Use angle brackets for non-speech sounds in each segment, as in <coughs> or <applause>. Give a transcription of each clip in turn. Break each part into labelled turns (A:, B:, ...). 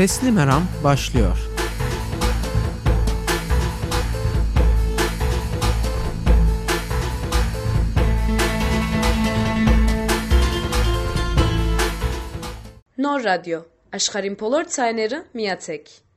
A: Sesli Meram başlıyor.
B: Nor Radyo, Aşkarin Polor Tayneri Miyatek.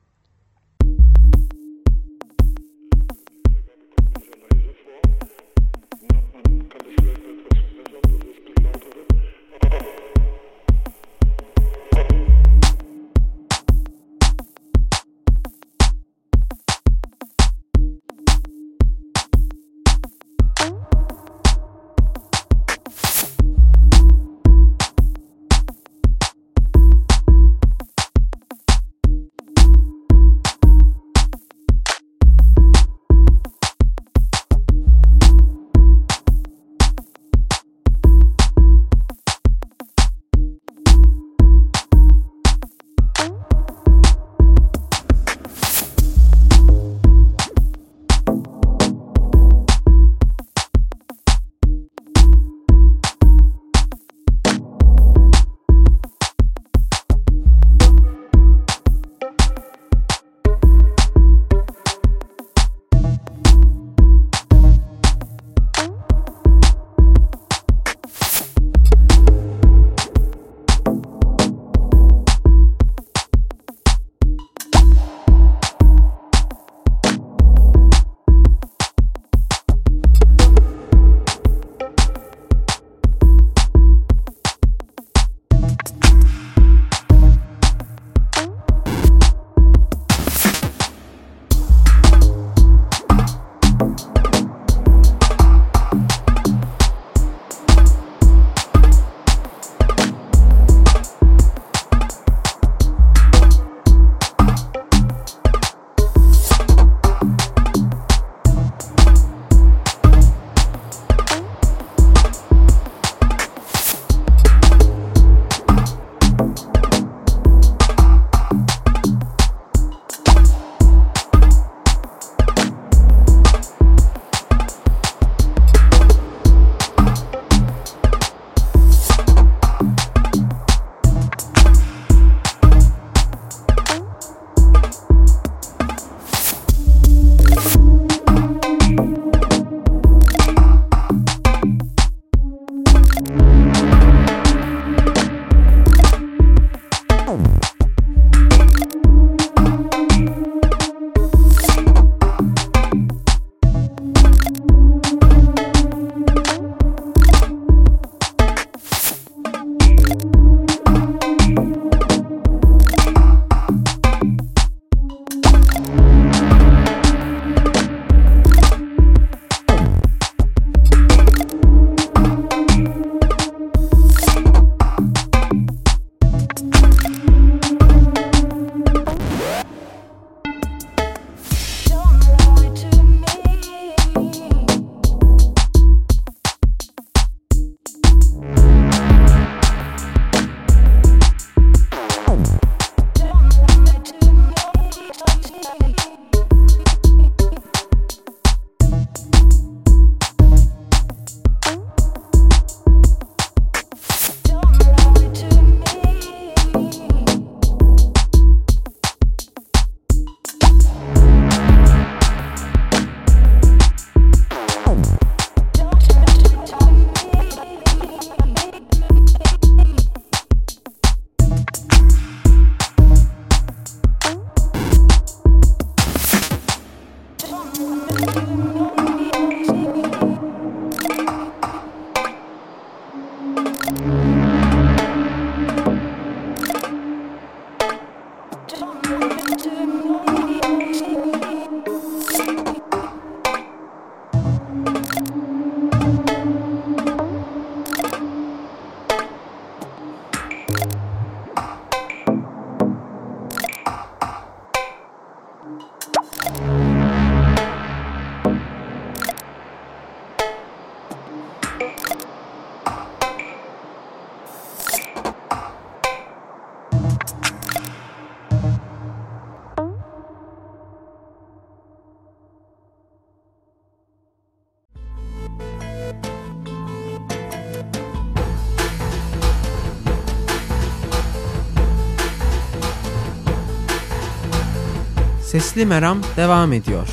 A: Sesli Meram devam ediyor.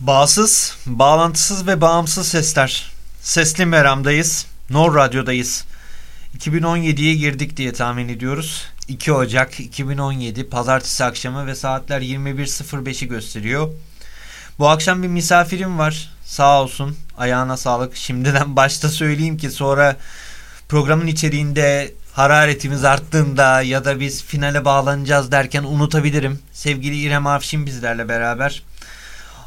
C: Bağsız, bağlantısız ve bağımsız sesler. Sesli Meram'dayız. Nor Radyo'dayız. 2017'ye girdik diye tahmin ediyoruz. 2 Ocak 2017 Pazartesi akşamı ve saatler 21.05'i gösteriyor. Bu akşam bir misafirim var. Sağ olsun. Ayağına sağlık. Şimdiden <laughs> başta söyleyeyim ki sonra programın içeriğinde hararetimiz arttığında ya da biz finale bağlanacağız derken unutabilirim. Sevgili İrem Afşin bizlerle beraber.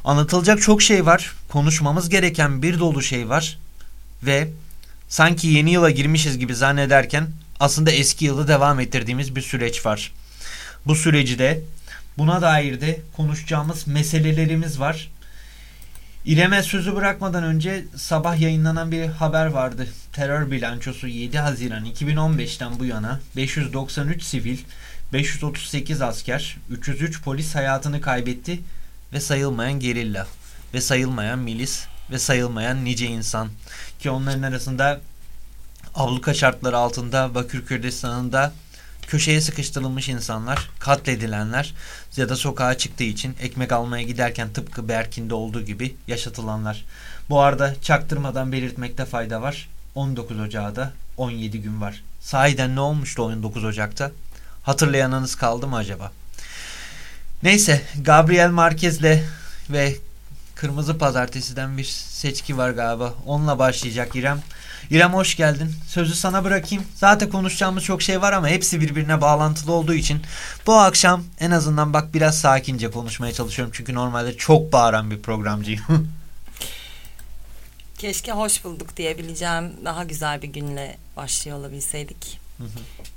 C: Anlatılacak çok şey var. Konuşmamız gereken bir dolu şey var. Ve sanki yeni yıla girmişiz gibi zannederken aslında eski yılı devam ettirdiğimiz bir süreç var. Bu süreci de buna dair de konuşacağımız meselelerimiz var. İrem'e sözü bırakmadan önce sabah yayınlanan bir haber vardı. Terör bilançosu 7 Haziran 2015'ten bu yana 593 sivil, 538 asker, 303 polis hayatını kaybetti ve sayılmayan gerilla ve sayılmayan milis ve sayılmayan nice insan ki onların arasında abluka şartları altında Bakür Kürdistan'ında köşeye sıkıştırılmış insanlar, katledilenler ya da sokağa çıktığı için ekmek almaya giderken tıpkı Berkin'de olduğu gibi yaşatılanlar. Bu arada çaktırmadan belirtmekte fayda var. 19 Ocak'ta 17 gün var. Sahiden ne olmuştu 19 Ocak'ta? Hatırlayanınız kaldı mı acaba? Neyse Gabriel Marquez'le ve Kırmızı Pazartesi'den bir seçki var galiba. Onunla başlayacak İrem. İrem hoş geldin. Sözü sana bırakayım. Zaten konuşacağımız çok şey var ama hepsi birbirine bağlantılı olduğu için bu akşam en azından bak biraz sakince konuşmaya çalışıyorum. Çünkü normalde çok bağıran bir programcıyım. <laughs>
D: Keşke hoş bulduk diyebileceğim daha güzel bir günle başlıyor olabilseydik. Hı hı.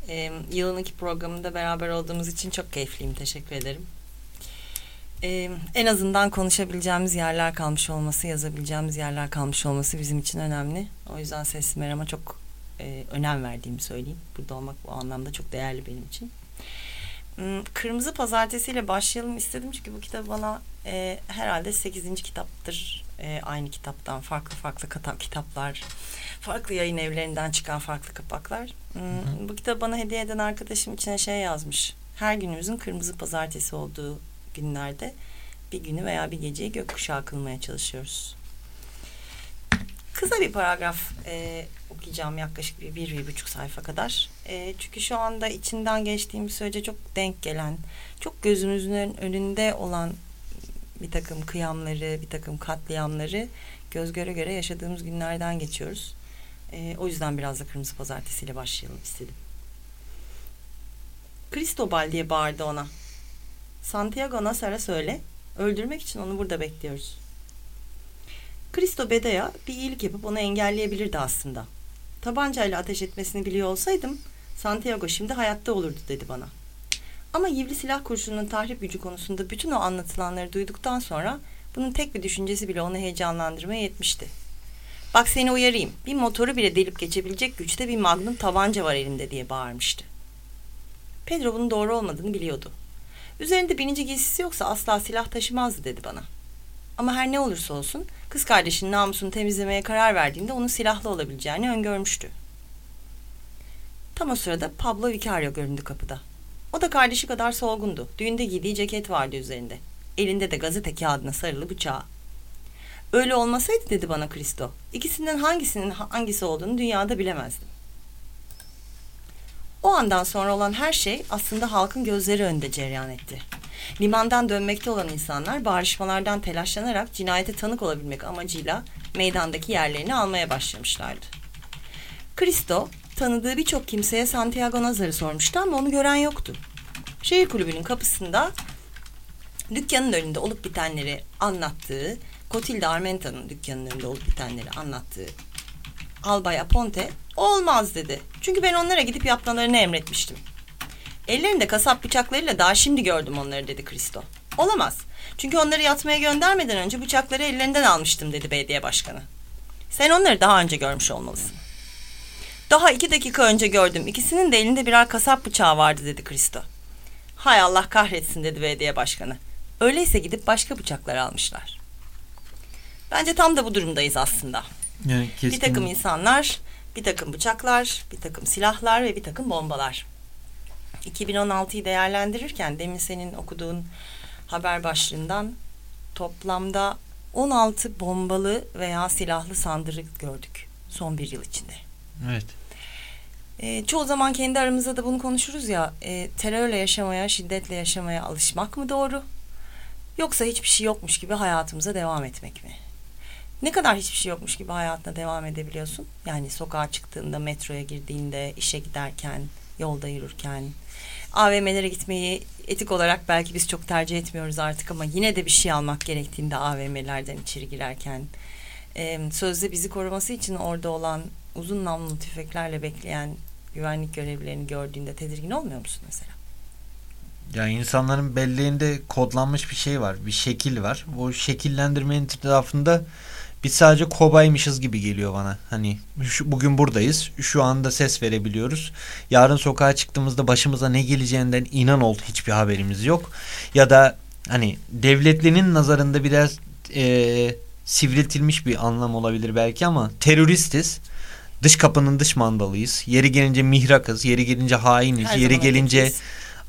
D: Ee, yılın iki programında beraber olduğumuz için çok keyifliyim. Teşekkür ederim. Ee, en azından konuşabileceğimiz yerler kalmış olması, yazabileceğimiz yerler kalmış olması bizim için önemli. O yüzden Sesli Meram'a çok e, önem verdiğimi söyleyeyim. Burada olmak bu anlamda çok değerli benim için. Hmm, Kırmızı Pazartesi ile başlayalım istedim çünkü bu kitap bana e, herhalde sekizinci kitaptır. E, aynı kitaptan farklı farklı kitap, kitaplar, farklı yayın evlerinden çıkan farklı kapaklar. Hmm, hı hı. Bu kitabı bana hediye eden arkadaşım içine şey yazmış. Her günümüzün kırmızı pazartesi olduğu günlerde bir günü veya bir geceyi gökkuşağı kılmaya çalışıyoruz. Kısa bir paragraf e, okuyacağım yaklaşık bir, bir, bir buçuk sayfa kadar. E, çünkü şu anda içinden geçtiğim sürece çok denk gelen, çok gözümüzün önünde olan bir takım kıyamları, bir takım katliamları göz göre göre yaşadığımız günlerden geçiyoruz. E, o yüzden biraz da Kırmızı Pazartesi ile başlayalım istedim. Cristobal diye bağırdı ona. Santiago Nasar'a söyle, öldürmek için onu burada bekliyoruz. Cristo Beda'ya bir iyilik yapıp onu engelleyebilirdi aslında. Tabancayla ateş etmesini biliyor olsaydım, Santiago şimdi hayatta olurdu dedi bana. Ama yivli silah kurşununun tahrip gücü konusunda bütün o anlatılanları duyduktan sonra bunun tek bir düşüncesi bile onu heyecanlandırmaya yetmişti. Bak seni uyarayım, bir motoru bile delip geçebilecek güçte bir magnum tabanca var elimde diye bağırmıştı. Pedro bunun doğru olmadığını biliyordu. Üzerinde binici giysisi yoksa asla silah taşımazdı dedi bana. Ama her ne olursa olsun kız kardeşinin namusunu temizlemeye karar verdiğinde onun silahlı olabileceğini öngörmüştü. Tam o sırada Pablo Vicario göründü kapıda. O da kardeşi kadar solgundu. Düğünde giydiği ceket vardı üzerinde. Elinde de gazete kağıdına sarılı bıçağı. Öyle olmasaydı dedi bana Kristo. İkisinden hangisinin hangisi olduğunu dünyada bilemezdim. O andan sonra olan her şey aslında halkın gözleri önünde cereyan etti. Limandan dönmekte olan insanlar bağrışmalardan telaşlanarak cinayete tanık olabilmek amacıyla meydandaki yerlerini almaya başlamışlardı. Cristo tanıdığı birçok kimseye Santiago Nazar'ı sormuştu ama onu gören yoktu. Şehir kulübünün kapısında dükkanın önünde olup bitenleri anlattığı, Cotilde Armenta'nın dükkanının önünde olup bitenleri anlattığı Albay Aponte olmaz dedi. Çünkü ben onlara gidip yapmalarını emretmiştim. Ellerinde kasap bıçaklarıyla daha şimdi gördüm onları dedi Kristo. Olamaz. Çünkü onları yatmaya göndermeden önce bıçakları ellerinden almıştım dedi belediye başkanı. Sen onları daha önce görmüş olmalısın. Daha iki dakika önce gördüm. İkisinin de elinde birer kasap bıçağı vardı dedi Kristo. Hay Allah kahretsin dedi belediye başkanı. Öyleyse gidip başka bıçaklar almışlar. Bence tam da bu durumdayız aslında.
C: Yani
D: Bir takım insanlar, bir takım bıçaklar, bir takım silahlar ve bir takım bombalar. 2016'yı değerlendirirken demin senin okuduğun haber başlığından toplamda 16 bombalı veya silahlı saldırı gördük son bir yıl içinde.
C: Evet.
D: E, çoğu zaman kendi aramızda da bunu konuşuruz ya e, terörle yaşamaya, şiddetle yaşamaya alışmak mı doğru? Yoksa hiçbir şey yokmuş gibi hayatımıza devam etmek mi? Ne kadar hiçbir şey yokmuş gibi hayatına devam edebiliyorsun? Yani sokağa çıktığında, metroya girdiğinde, işe giderken, yolda yürürken, AVM'lere gitmeyi etik olarak belki biz çok tercih etmiyoruz artık ama yine de bir şey almak gerektiğinde AVM'lerden içeri girerken, e, sözde bizi koruması için orada olan uzun namlulu tüfeklerle bekleyen güvenlik görevlilerini gördüğünde tedirgin olmuyor musun mesela?
C: Ya insanların belleğinde kodlanmış bir şey var. Bir şekil var. O şekillendirmenin etrafında biz sadece kobaymışız gibi geliyor bana. Hani şu, bugün buradayız. Şu anda ses verebiliyoruz. Yarın sokağa çıktığımızda başımıza ne geleceğinden inan ol hiçbir haberimiz yok. Ya da hani devletlinin nazarında biraz e, sivriltilmiş bir anlam olabilir belki ama teröristiz. Dış kapının dış mandalıyız. Yeri gelince mihrakız. Yeri gelince hainiz.
D: Her
C: yeri gelince
D: ötekiyiz.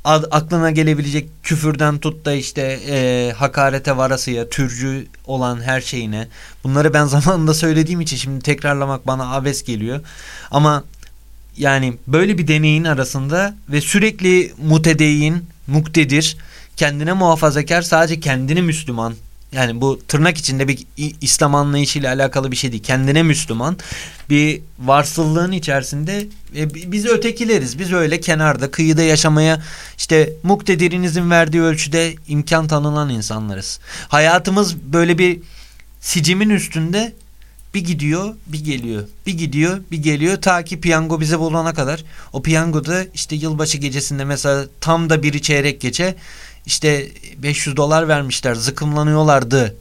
C: Aklına gelebilecek küfürden tut da işte e, hakarete varasıya, türcü olan her şeyine. Bunları ben <laughs> zamanında söylediğim için şimdi tekrarlamak bana abes geliyor. Ama yani böyle bir deneyin arasında ve sürekli mutedeyin, muktedir, kendine muhafazakar, sadece kendini Müslüman. Yani bu tırnak içinde bir İslam anlayışıyla alakalı bir şey değil. Kendine Müslüman bir varsıllığın içerisinde e, bi- biz ötekileriz. Biz öyle kenarda, kıyıda yaşamaya işte muktedirinizin verdiği ölçüde imkan tanınan insanlarız. Hayatımız böyle bir sicimin üstünde bir gidiyor bir geliyor bir gidiyor bir geliyor ta ki piyango bize bulana kadar o piyangoda işte yılbaşı gecesinde mesela tam da biri çeyrek geçe işte 500 dolar vermişler zıkımlanıyorlardı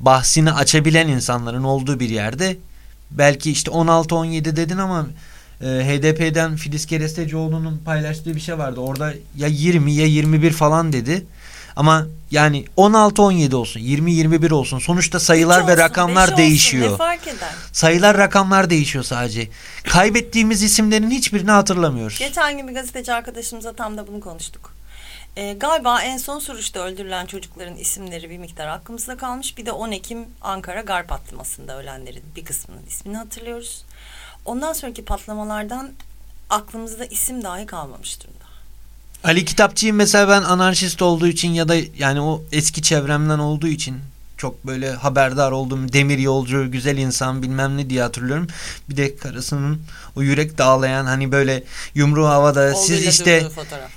C: bahsini açabilen insanların olduğu bir yerde belki işte 16-17 dedin ama e, HDP'den Filiz Kerestecioğlu'nun paylaştığı bir şey vardı orada ya 20 ya 21 falan dedi ama yani 16-17 olsun 20-21 olsun sonuçta sayılar
D: Üç
C: ve
D: olsun,
C: rakamlar
D: olsun,
C: değişiyor.
D: Ne fark eder?
C: Sayılar rakamlar değişiyor sadece. Kaybettiğimiz isimlerin hiçbirini hatırlamıyoruz.
D: Geçen gün bir gazeteci arkadaşımıza tam da bunu konuştuk. Ee, galiba en son Suruç'ta öldürülen çocukların isimleri bir miktar aklımızda kalmış. Bir de 10 Ekim Ankara Garp patlamasında ölenlerin bir kısmının ismini hatırlıyoruz. Ondan sonraki patlamalardan aklımızda isim dahi kalmamış durumda.
C: Ali Kitapçı'yı mesela ben anarşist olduğu için ya da yani o eski çevremden olduğu için çok böyle haberdar olduğum demir yolcu güzel insan bilmem ne diye hatırlıyorum. Bir de karısının o yürek dağlayan hani böyle yumruğu havada siz
D: Oğluyla
C: işte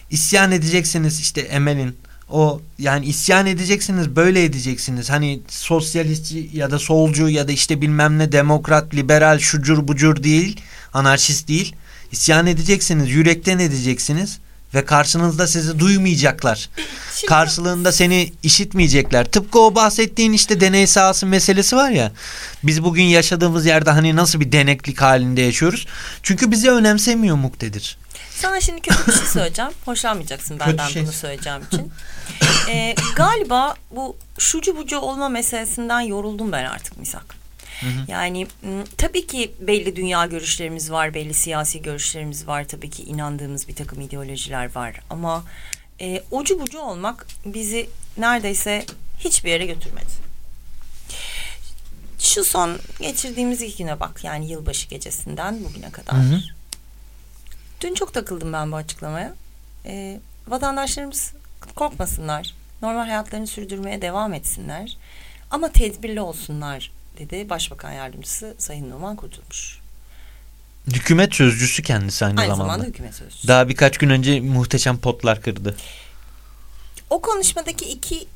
C: isyan edeceksiniz işte Emel'in. O yani isyan edeceksiniz böyle edeceksiniz. Hani sosyalistçi ya da solcu ya da işte bilmem ne demokrat liberal şucur bucur değil anarşist değil. İsyan edeceksiniz yürekten edeceksiniz ve karşınızda sizi duymayacaklar <laughs>
D: Şimdi-
C: karşılığında seni işitmeyecekler tıpkı o bahsettiğin işte deney sahası meselesi var ya biz bugün yaşadığımız yerde hani nasıl bir deneklik halinde yaşıyoruz çünkü bizi önemsemiyor muktedir
D: Sana şimdi kötü bir şey <laughs> söyleyeceğim. Hoşlanmayacaksın benden
C: şey.
D: bunu söyleyeceğim için. Ee, galiba bu şucu bucu olma meselesinden yoruldum ben artık Misak. Yani m, tabii ki belli dünya görüşlerimiz var, belli siyasi görüşlerimiz var. Tabii ki inandığımız bir takım ideolojiler var. Ama e, ucu bucu olmak bizi neredeyse hiçbir yere götürmedi. Şu son geçirdiğimiz iki güne bak. Yani yılbaşı gecesinden bugüne kadar.
C: Hı hı.
D: Dün çok takıldım ben bu açıklamaya. Ee, vatandaşlarımız korkmasınlar. Normal hayatlarını sürdürmeye devam etsinler. Ama tedbirli olsunlar dedi Başbakan Yardımcısı Sayın Numan Kurtulmuş.
C: Hükümet sözcüsü kendisi aynı,
D: Aynı
C: zamanda.
D: zamanda hükümet sözcüsü.
C: Daha birkaç gün önce muhteşem potlar kırdı.
D: O konuşmadaki iki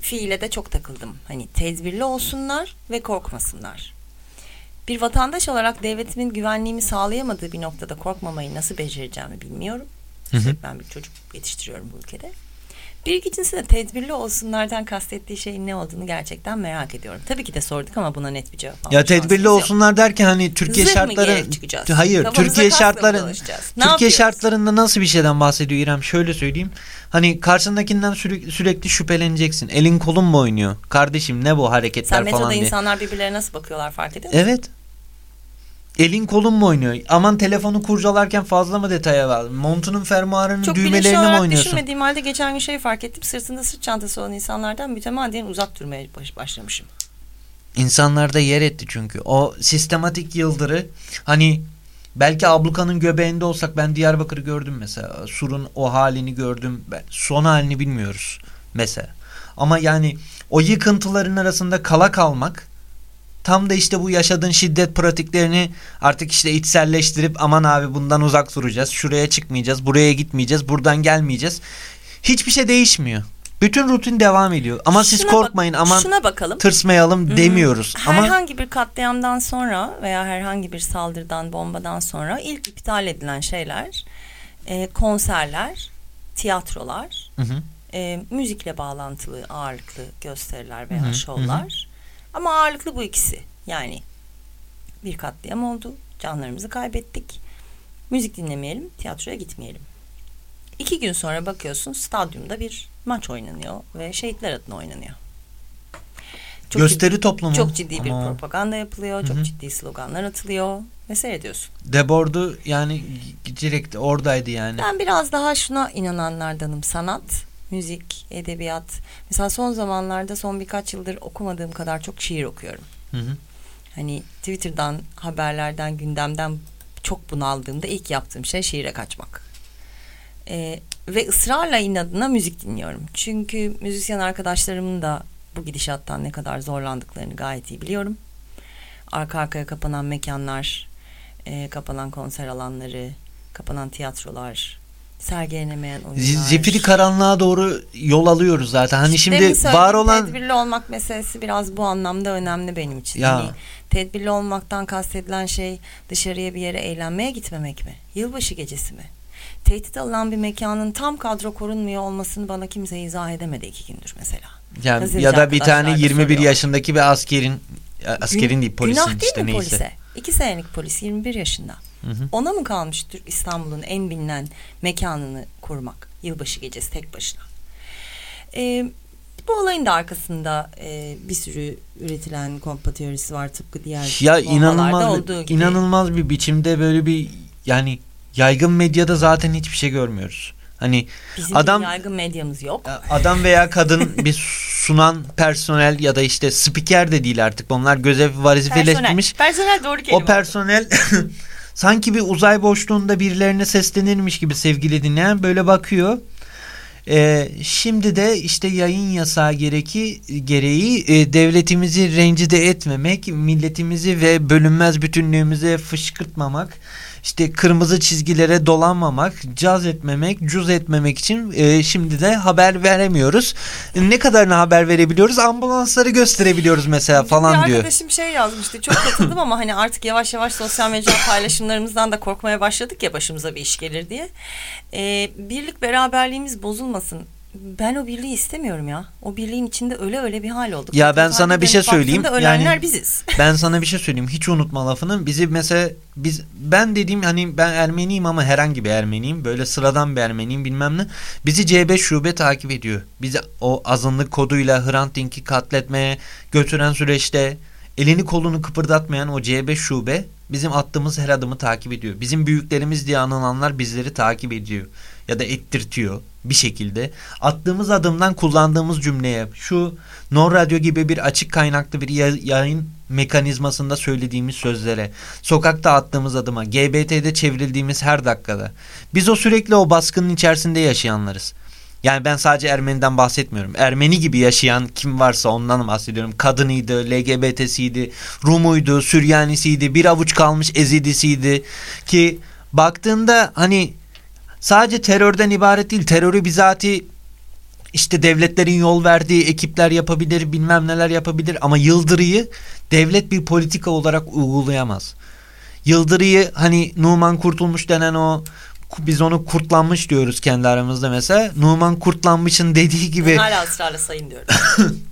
D: fiile de çok takıldım. Hani tedbirli olsunlar ve korkmasınlar. Bir vatandaş olarak devletimin güvenliğimi sağlayamadığı bir noktada korkmamayı nasıl becereceğimi bilmiyorum.
C: Hı hı.
D: Ben bir çocuk yetiştiriyorum bu ülkede. Bir ikincisi de tedbirli olsunlardan kastettiği şeyin ne olduğunu gerçekten merak ediyorum. Tabii ki de sorduk ama buna net bir cevap alma
C: Ya tedbirli
D: şansımız yok.
C: olsunlar derken hani Türkiye
D: Zırh
C: şartları hayır
D: Kafamıza
C: Türkiye şartları Türkiye
D: yapıyoruz?
C: şartlarında nasıl bir şeyden bahsediyor İrem? Şöyle söyleyeyim. Hani karşındakinden sürekli, sürekli şüpheleneceksin. Elin kolun mu oynuyor? Kardeşim ne bu hareketler
D: Sen metroda
C: falan diye.
D: insanlar birbirlerine nasıl bakıyorlar fark ediyor musun?
C: Evet. Elin kolun mu oynuyor? Aman telefonu kurcalarken fazla mı detaya var? Montunun fermuarının
D: Çok bilinçli
C: düğmelerini mi oynuyorsun?
D: düşünmediğim halde geçen gün şey fark ettim. Sırtında sırt çantası olan insanlardan mütemadiyen uzak durmaya baş- başlamışım.
C: İnsanlarda yer etti çünkü. O sistematik yıldırı hani belki ablukanın göbeğinde olsak ben Diyarbakır'ı gördüm mesela. Sur'un o halini gördüm. Ben, son halini bilmiyoruz mesela. Ama yani o yıkıntıların arasında kala kalmak tam da işte bu yaşadığın şiddet pratiklerini artık işte içselleştirip aman abi bundan uzak duracağız. Şuraya çıkmayacağız. Buraya gitmeyeceğiz. Buradan gelmeyeceğiz. Hiçbir şey değişmiyor. Bütün rutin devam ediyor. Ama siz
D: Şuna bak-
C: korkmayın aman
D: Şuna bakalım.
C: tırsmayalım demiyoruz. Ama
D: Herhangi bir katliamdan sonra veya herhangi bir saldırıdan, bombadan sonra ilk iptal edilen şeyler e, konserler, tiyatrolar,
C: Hı hı.
D: e, müzikle bağlantılı ağırlıklı gösteriler veya
C: Hı hı,
D: şovlar. Ama ağırlıklı bu ikisi. Yani bir katliam oldu, canlarımızı kaybettik. Müzik dinlemeyelim, tiyatroya gitmeyelim. İki gün sonra bakıyorsun stadyumda bir maç oynanıyor ve şehitler adına oynanıyor. Çok
C: gösteri toplumu.
D: çok ciddi bir
C: Ama
D: propaganda yapılıyor,
C: Hı
D: çok ciddi sloganlar atılıyor ve seyrediyorsun.
C: Debordu yani direkt oradaydı yani.
D: Ben biraz daha şuna inananlardanım. Sanat, müzik, edebiyat. Mesela son zamanlarda son birkaç yıldır okumadığım kadar çok şiir okuyorum.
C: Hı hı.
D: Hani Twitter'dan, haberlerden, gündemden çok bunaldığımda ilk yaptığım şey şiire kaçmak. Ee, ve ısrarla inadına müzik dinliyorum. Çünkü müzisyen arkadaşlarımın da bu gidişattan ne kadar zorlandıklarını gayet iyi biliyorum. Arka arkaya kapanan mekanlar, e, kapanan konser alanları, kapanan tiyatrolar, sergilenemeyen oyunlar.
C: Zifiri karanlığa doğru yol alıyoruz zaten. Hani şimdi var olan
D: tedbirli olmak meselesi biraz bu anlamda önemli benim için.
C: Ya.
D: Hani tedbirli olmaktan kastedilen şey dışarıya bir yere eğlenmeye gitmemek mi? Yılbaşı gecesi mi? Tehdit alınan bir mekanın tam kadro korunmuyor olmasını bana kimse izah edemedi iki gündür mesela.
C: yani ya da bir tane
D: arkadaşlar da
C: 21
D: soruyor.
C: yaşındaki bir askerin askerin değil polisin
D: Günah değil
C: işte
D: mi
C: neyse.
D: polise? İki senelik polis 21 yaşında.
C: Hı hı.
D: Ona mı kalmıştır İstanbul'un en bilinen mekanını kurmak? Yılbaşı gecesi tek başına. Ee, bu olayın da arkasında e, bir sürü üretilen komplo teorisi var tıpkı diğer
C: Ya inanılmaz
D: olduğu gibi.
C: inanılmaz bir biçimde böyle bir yani yaygın medyada zaten hiçbir şey görmüyoruz. Hani
D: Bizim
C: adam-
D: yaygın medyamız yok.
C: adam veya kadın <laughs> bir sunan personel ya da işte spiker de değil artık. Onlar görev vazifeleştirmiş.
D: Personel doğru kelime.
C: O personel <laughs> sanki bir uzay boşluğunda birilerine seslenirmiş gibi sevgili dinleyen böyle bakıyor. Ee, şimdi de işte yayın yasağı gereki, gereği e, devletimizi rencide etmemek, milletimizi ve bölünmez bütünlüğümüze fışkırtmamak, işte kırmızı çizgilere dolanmamak, caz etmemek, cuz etmemek için e, şimdi de haber veremiyoruz. Ne kadarını haber verebiliyoruz? Ambulansları gösterebiliyoruz mesela falan
D: bir
C: diyor.
D: arkadaşım şey yazmıştı çok katıldım ama hani artık yavaş yavaş sosyal medya paylaşımlarımızdan da korkmaya başladık ya başımıza bir iş gelir diye. Ee, birlik beraberliğimiz bozulmasın. Ben o birliği istemiyorum ya. O birliğin içinde öyle öyle bir hal olduk.
C: Ya ben sana bir şey söyleyeyim.
D: ölenler
C: Yani-
D: biziz. <laughs>
C: Ben sana bir şey söyleyeyim. Hiç unutma lafını. Bizi mesela biz ben dediğim hani ben Ermeniyim ama herhangi bir Ermeniyim. Böyle sıradan bir Ermeniyim bilmem ne. Bizi C5 şube takip ediyor. Bizi o azınlık koduyla Hrant Dink'i katletmeye götüren süreçte elini kolunu kıpırdatmayan o C5 şube bizim attığımız her adımı takip ediyor. Bizim büyüklerimiz diye anılanlar bizleri takip ediyor ya da ettirtiyor bir şekilde. Attığımız adımdan kullandığımız cümleye şu No Radyo gibi bir açık kaynaklı bir ya- yayın mekanizmasında söylediğimiz sözlere, sokakta attığımız adıma, GBT'de çevrildiğimiz her dakikada. Biz o sürekli o baskının içerisinde yaşayanlarız. Yani ben sadece Ermeni'den bahsetmiyorum. Ermeni gibi yaşayan kim varsa ondan bahsediyorum. Kadınıydı, LGBT'siydi, Rumuydu, Süryanisiydi, bir avuç kalmış Ezidisiydi. Ki baktığında hani sadece terörden ibaret değil. Terörü bizatihi işte devletlerin yol verdiği ekipler yapabilir, bilmem neler yapabilir ama Yıldırı'yı devlet bir politika olarak uygulayamaz. Yıldırı'yı hani Numan Kurtulmuş denen o biz onu kurtlanmış diyoruz kendi aramızda mesela. Numan Kurtlanmış'ın dediği gibi
D: Hala ısrarla sayın diyorum. <laughs>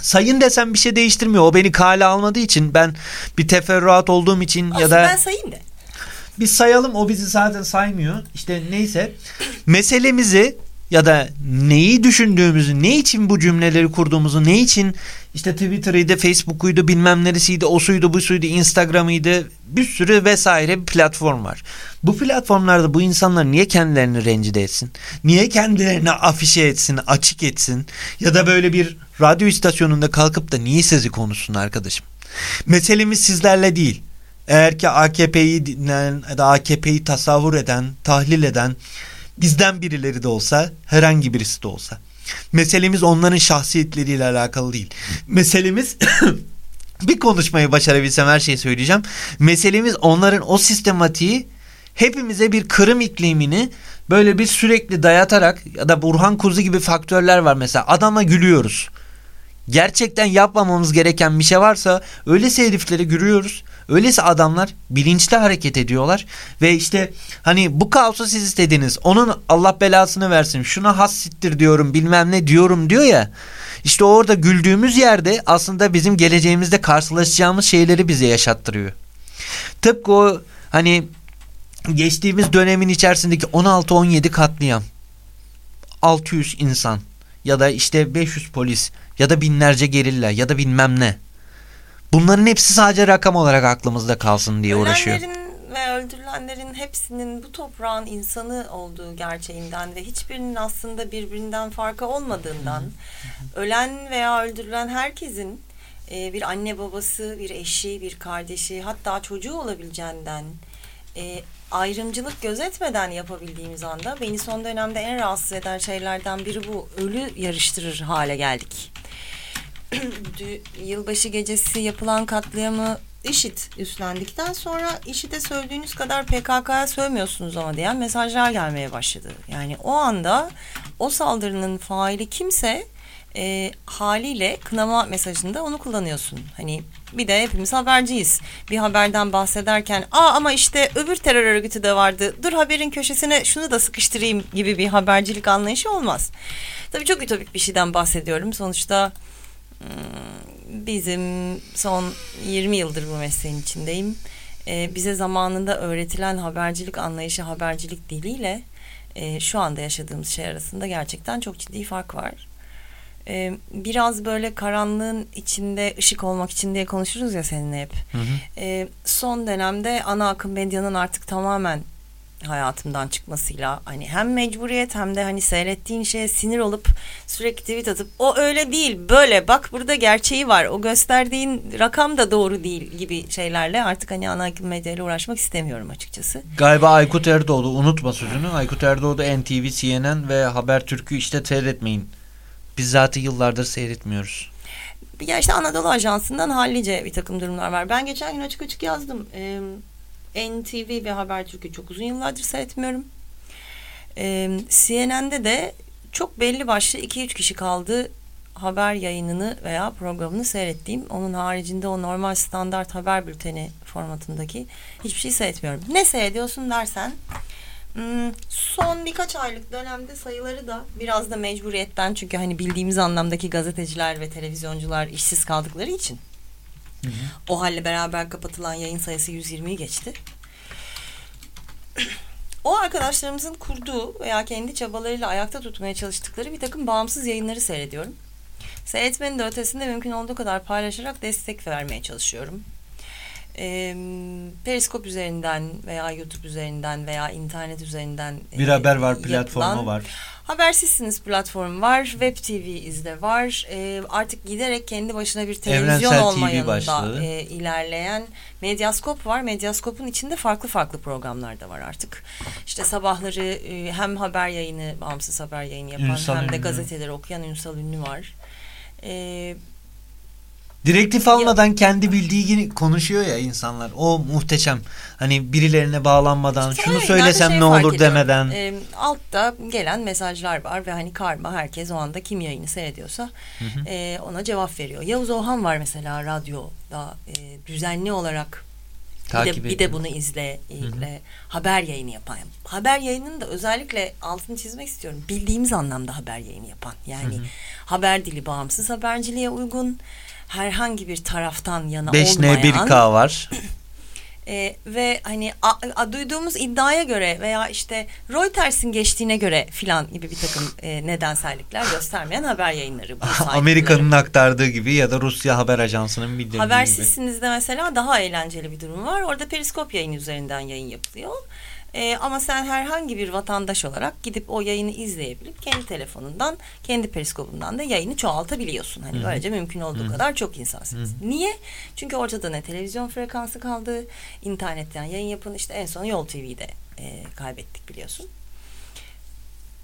C: sayın desem bir şey değiştirmiyor. O beni kale almadığı için ben bir teferruat olduğum için ya
D: Olsun,
C: da
D: ben sayayım de.
C: biz sayalım o bizi zaten saymıyor. İşte neyse meselemizi ya da neyi düşündüğümüzü, ne için bu cümleleri kurduğumuzu, ne için işte Twitter'ıydı, Facebook'uydu, bilmem neresiydi, o suydu, bu suydu, Instagram'ıydı, bir sürü vesaire bir platform var. Bu platformlarda bu insanlar niye kendilerini rencide etsin? Niye kendilerini afişe etsin, açık etsin? Ya da böyle bir radyo istasyonunda kalkıp da niye sizi konuşsun arkadaşım? Meselemiz sizlerle değil. Eğer ki AKP'yi dinleyen AKP'yi tasavvur eden, tahlil eden bizden birileri de olsa, herhangi birisi de olsa. Meselemiz onların şahsiyetleriyle alakalı değil. Meselemiz <coughs> bir konuşmayı başarabilsem her şeyi söyleyeceğim. Meselemiz onların o sistematiği hepimize bir kırım iklimini böyle bir sürekli dayatarak ya da Burhan Kuzu gibi faktörler var mesela. Adama gülüyoruz. Gerçekten yapmamamız gereken bir şey varsa öyleyse heriflere gülüyoruz. Öyleyse adamlar bilinçli hareket ediyorlar ve işte hani bu kaosu siz istediniz. Onun Allah belasını versin. Şuna hassittir diyorum bilmem ne diyorum diyor ya. İşte orada güldüğümüz yerde aslında bizim geleceğimizde karşılaşacağımız şeyleri bize yaşattırıyor. Tıpkı o hani geçtiğimiz dönemin içerisindeki 16-17 katliam. 600 insan ya da işte 500 polis ya da binlerce gerilla ya da bilmem ne. Bunların hepsi sadece rakam olarak aklımızda kalsın diye uğraşıyor.
D: Ölenlerin ve öldürülenlerin hepsinin bu toprağın insanı olduğu gerçeğinden ve hiçbirinin aslında birbirinden farkı olmadığından ölen veya öldürülen herkesin e, bir anne babası, bir eşi, bir kardeşi hatta çocuğu olabileceğinden e, ayrımcılık gözetmeden yapabildiğimiz anda beni son dönemde en rahatsız eden şeylerden biri bu. Ölü yarıştırır hale geldik. <clears throat> Yılbaşı gecesi yapılan katliamı IŞİD üstlendikten sonra IŞİD'e söylediğiniz kadar PKK'ya sövmüyorsunuz ama diyen mesajlar gelmeye başladı. Yani o anda o saldırının faili kimse e, haliyle kınama mesajında onu kullanıyorsun. Hani bir de hepimiz haberciyiz. Bir haberden bahsederken aa ama işte öbür terör örgütü de vardı. Dur haberin köşesine şunu da sıkıştırayım gibi bir habercilik anlayışı olmaz. Tabii çok ütopik bir şeyden bahsediyorum. Sonuçta bizim son 20 yıldır bu mesleğin içindeyim. Ee, bize zamanında öğretilen habercilik anlayışı, habercilik diliyle e, şu anda yaşadığımız şey arasında gerçekten çok ciddi fark var. Ee, biraz böyle karanlığın içinde ışık olmak için diye konuşuruz ya seninle hep. Hı hı. Ee, son dönemde ana akım medyanın artık tamamen hayatımdan çıkmasıyla hani hem mecburiyet hem de hani seyrettiğin şeye sinir olup sürekli tweet atıp o öyle değil böyle bak burada gerçeği var o gösterdiğin rakam da doğru değil gibi şeylerle artık hani ana akım medyayla uğraşmak istemiyorum açıkçası.
C: Galiba Aykut Erdoğdu unutma sözünü Aykut Erdoğdu NTV, CNN ve Habertürk'ü işte seyretmeyin. Biz zaten yıllardır seyretmiyoruz.
D: Ya işte Anadolu Ajansı'ndan hallice bir takım durumlar var. Ben geçen gün açık açık yazdım. Ee, NTV ve Habertürk'ü çok uzun yıllardır seyretmiyorum. CNN'de de çok belli başlı 2-3 kişi kaldı haber yayınını veya programını seyrettiğim. Onun haricinde o normal standart haber bülteni formatındaki hiçbir şey seyretmiyorum. Ne seyrediyorsun dersen hmm, son birkaç aylık dönemde sayıları da biraz da mecburiyetten çünkü hani bildiğimiz anlamdaki gazeteciler ve televizyoncular işsiz kaldıkları için Hı hı. O halle beraber kapatılan yayın sayısı 120'yi geçti. O arkadaşlarımızın kurduğu veya kendi çabalarıyla ayakta tutmaya çalıştıkları bir takım bağımsız yayınları seyrediyorum. Seyretmenin de ötesinde mümkün olduğu kadar paylaşarak destek vermeye çalışıyorum. E, Periskop üzerinden veya YouTube üzerinden veya internet üzerinden
C: bir e, haber var platformu yapılan, var.
D: Habersizsiniz platform var. Web TV izde var. E, artık giderek kendi başına bir televizyon Evrensel olma TV yanında e, ilerleyen Medyaskop var. Medyaskop'un içinde farklı farklı programlar da var artık. İşte sabahları e, hem haber yayını, bağımsız haber yayını yapan Ünsal hem de gazeteleri okuyan Ünsal Ünlü var. E,
C: Direktif almadan ya, kendi bildiği gibi konuşuyor ya insanlar. O muhteşem. Hani birilerine bağlanmadan işte şunu söylesem şey ne olur demeden.
D: E, altta gelen mesajlar var ve hani karma herkes o anda kim yayını seyrediyorsa hı hı. E, ona cevap veriyor. Yavuz Ohan var mesela radyoda e, düzenli olarak bir de, bir de bunu izle, izle haber yayını yapan. Haber yayınını da özellikle altını çizmek istiyorum. Bildiğimiz anlamda haber yayını yapan. Yani hı hı. haber dili bağımsız haberciliğe uygun herhangi bir taraftan yana 5N olmayan
C: 5N1K var. <clears throat>
D: E, ve hani a, a, duyduğumuz iddiaya göre veya işte Reuters'in geçtiğine göre filan gibi bir takım e, nedensellikler göstermeyen haber yayınları. <laughs>
C: Amerika'nın aktardığı gibi ya da Rusya haber ajansının bildirdiği gibi.
D: Habersizsiniz'de mesela daha eğlenceli bir durum var. Orada periskop yayın üzerinden yayın yapılıyor. Ee, ama sen herhangi bir vatandaş olarak gidip o yayını izleyebilip kendi telefonundan, kendi periskopundan da yayını çoğaltabiliyorsun. Hani
C: Hı hı.
D: böylece mümkün olduğu
C: Hı hı.
D: kadar çok insan sesi. Niye? Çünkü ortada ne televizyon frekansı kaldı, internetten yayın yapın. işte en son Yol TV'de e, kaybettik biliyorsun.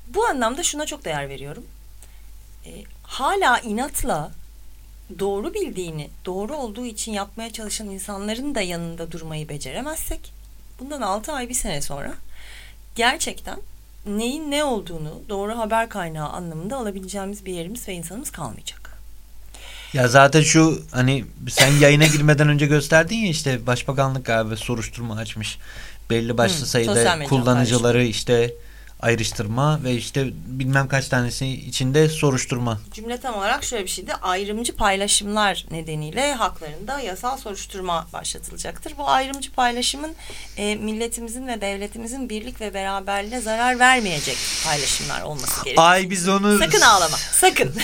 D: Bu anlamda şuna çok değer veriyorum. E, hala inatla doğru bildiğini, doğru olduğu için yapmaya çalışan insanların da yanında durmayı beceremezsek, bundan 6 ay bir sene sonra gerçekten neyin ne olduğunu doğru haber kaynağı anlamında alabileceğimiz bir yerimiz ve insanımız kalmayacak.
C: Ya zaten şu hani sen yayına girmeden önce gösterdin ya işte başbakanlık galiba soruşturma açmış. Belli başlı
D: Hı,
C: sayıda kullanıcıları işte ayrıştırma ve işte bilmem kaç tanesi içinde soruşturma.
D: Cümle tam olarak şöyle bir şeydi. Ayrımcı paylaşımlar nedeniyle haklarında yasal soruşturma başlatılacaktır. Bu ayrımcı paylaşımın e, milletimizin ve devletimizin birlik ve beraberliğine zarar vermeyecek paylaşımlar olması gerekiyor.
C: Ay biz onu
D: Sakın ağlama. Sakın.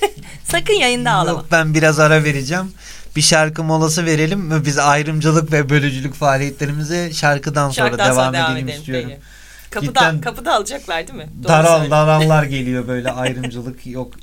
D: <laughs> Sakın yayında ağlama.
C: Yok ben biraz ara vereceğim. Bir şarkı molası verelim. Biz ayrımcılık ve bölücülük faaliyetlerimize şarkıdan sonra,
D: Şarkıdan
C: devam,
D: sonra devam
C: edelim
D: edelim.
C: istiyorum.
D: Peki. Kapıda,
C: Cidden-
D: kapıda alacaklar değil mi? Doğru
C: Daral
D: söyle.
C: darallar <laughs> geliyor böyle ayrımcılık yok.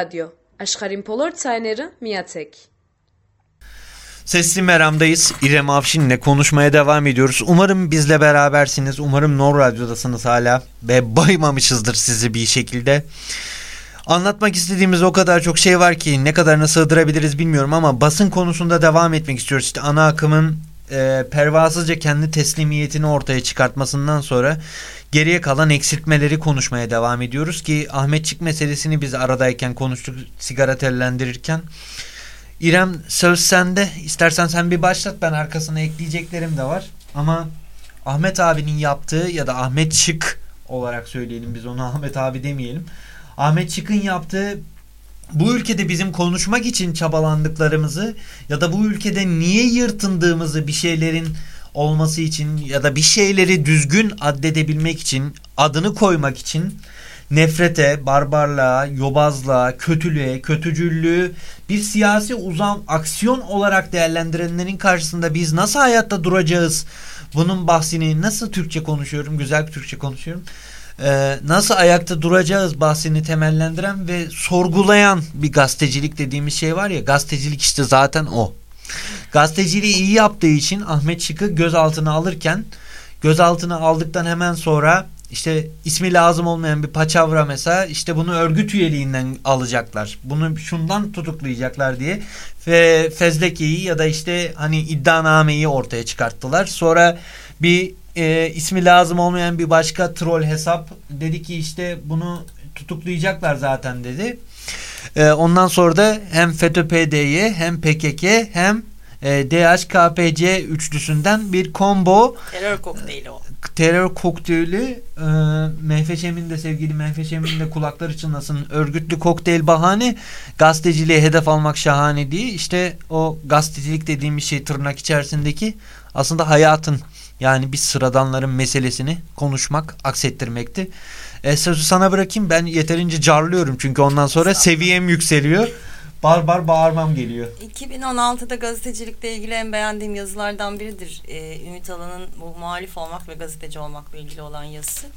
B: Radyo, Աշխարհին բոլոր ցայները միացեք։
C: Sesli Meram'dayız. İrem Avşin'le konuşmaya devam ediyoruz. Umarım bizle berabersiniz. Umarım Nor Radyo'dasınız hala ve baymamışızdır sizi bir şekilde. Anlatmak istediğimiz o kadar çok şey var ki ne kadarına sığdırabiliriz bilmiyorum ama basın konusunda devam etmek istiyoruz. İşte ana akımın e, pervasızca kendi teslimiyetini ortaya çıkartmasından sonra geriye kalan eksiltmeleri konuşmaya devam ediyoruz ki Ahmetçik meselesini biz aradayken konuştuk sigara tellendirirken. İrem söz sende. İstersen sen bir başlat ben arkasına ekleyeceklerim de var. Ama Ahmet abinin yaptığı ya da Ahmet Çık olarak söyleyelim biz onu Ahmet abi demeyelim. Ahmet Çık'ın yaptığı bu ülkede bizim konuşmak için çabalandıklarımızı ya da bu ülkede niye yırtındığımızı bir şeylerin olması için ya da bir şeyleri düzgün addedebilmek için adını koymak için nefrete, barbarlığa, yobazlığa, kötülüğe, kötücüllüğü bir siyasi uzam aksiyon olarak değerlendirenlerin karşısında biz nasıl hayatta duracağız? Bunun bahsini nasıl Türkçe konuşuyorum, güzel bir Türkçe konuşuyorum. Ee, nasıl ayakta duracağız bahsini temellendiren ve sorgulayan bir gazetecilik dediğimiz şey var ya gazetecilik işte zaten o. Gazeteciliği iyi yaptığı için Ahmet Şık'ı gözaltına alırken gözaltına aldıktan hemen sonra işte ismi lazım olmayan bir paçavra mesela işte bunu örgüt üyeliğinden alacaklar. Bunu şundan tutuklayacaklar diye ve fezlekeyi ya da işte hani iddianameyi ortaya çıkarttılar. Sonra bir e, ismi lazım olmayan bir başka troll hesap dedi ki işte bunu tutuklayacaklar zaten dedi. E, ondan sonra da hem FETÖ-PD'ye hem PKK hem e, DHKPC üçlüsünden bir combo
D: Terör kokteyli o.
C: terör kokteyli e, Mehveşem'in de sevgili Mehveşem'in de kulakları çınlasın örgütlü kokteyl bahane gazeteciliğe hedef almak şahane diye işte o gazetecilik dediğimiz şey tırnak içerisindeki aslında hayatın yani bir sıradanların meselesini konuşmak aksettirmekti. E, sözü sana bırakayım ben yeterince carlıyorum çünkü ondan sonra seviyem yükseliyor. Bar bar bağırmam geliyor.
D: 2016'da gazetecilikle ilgili en beğendiğim yazılardan biridir. Ee, Ümit Alan'ın bu muhalif olmak ve gazeteci olmakla ilgili olan yazısı.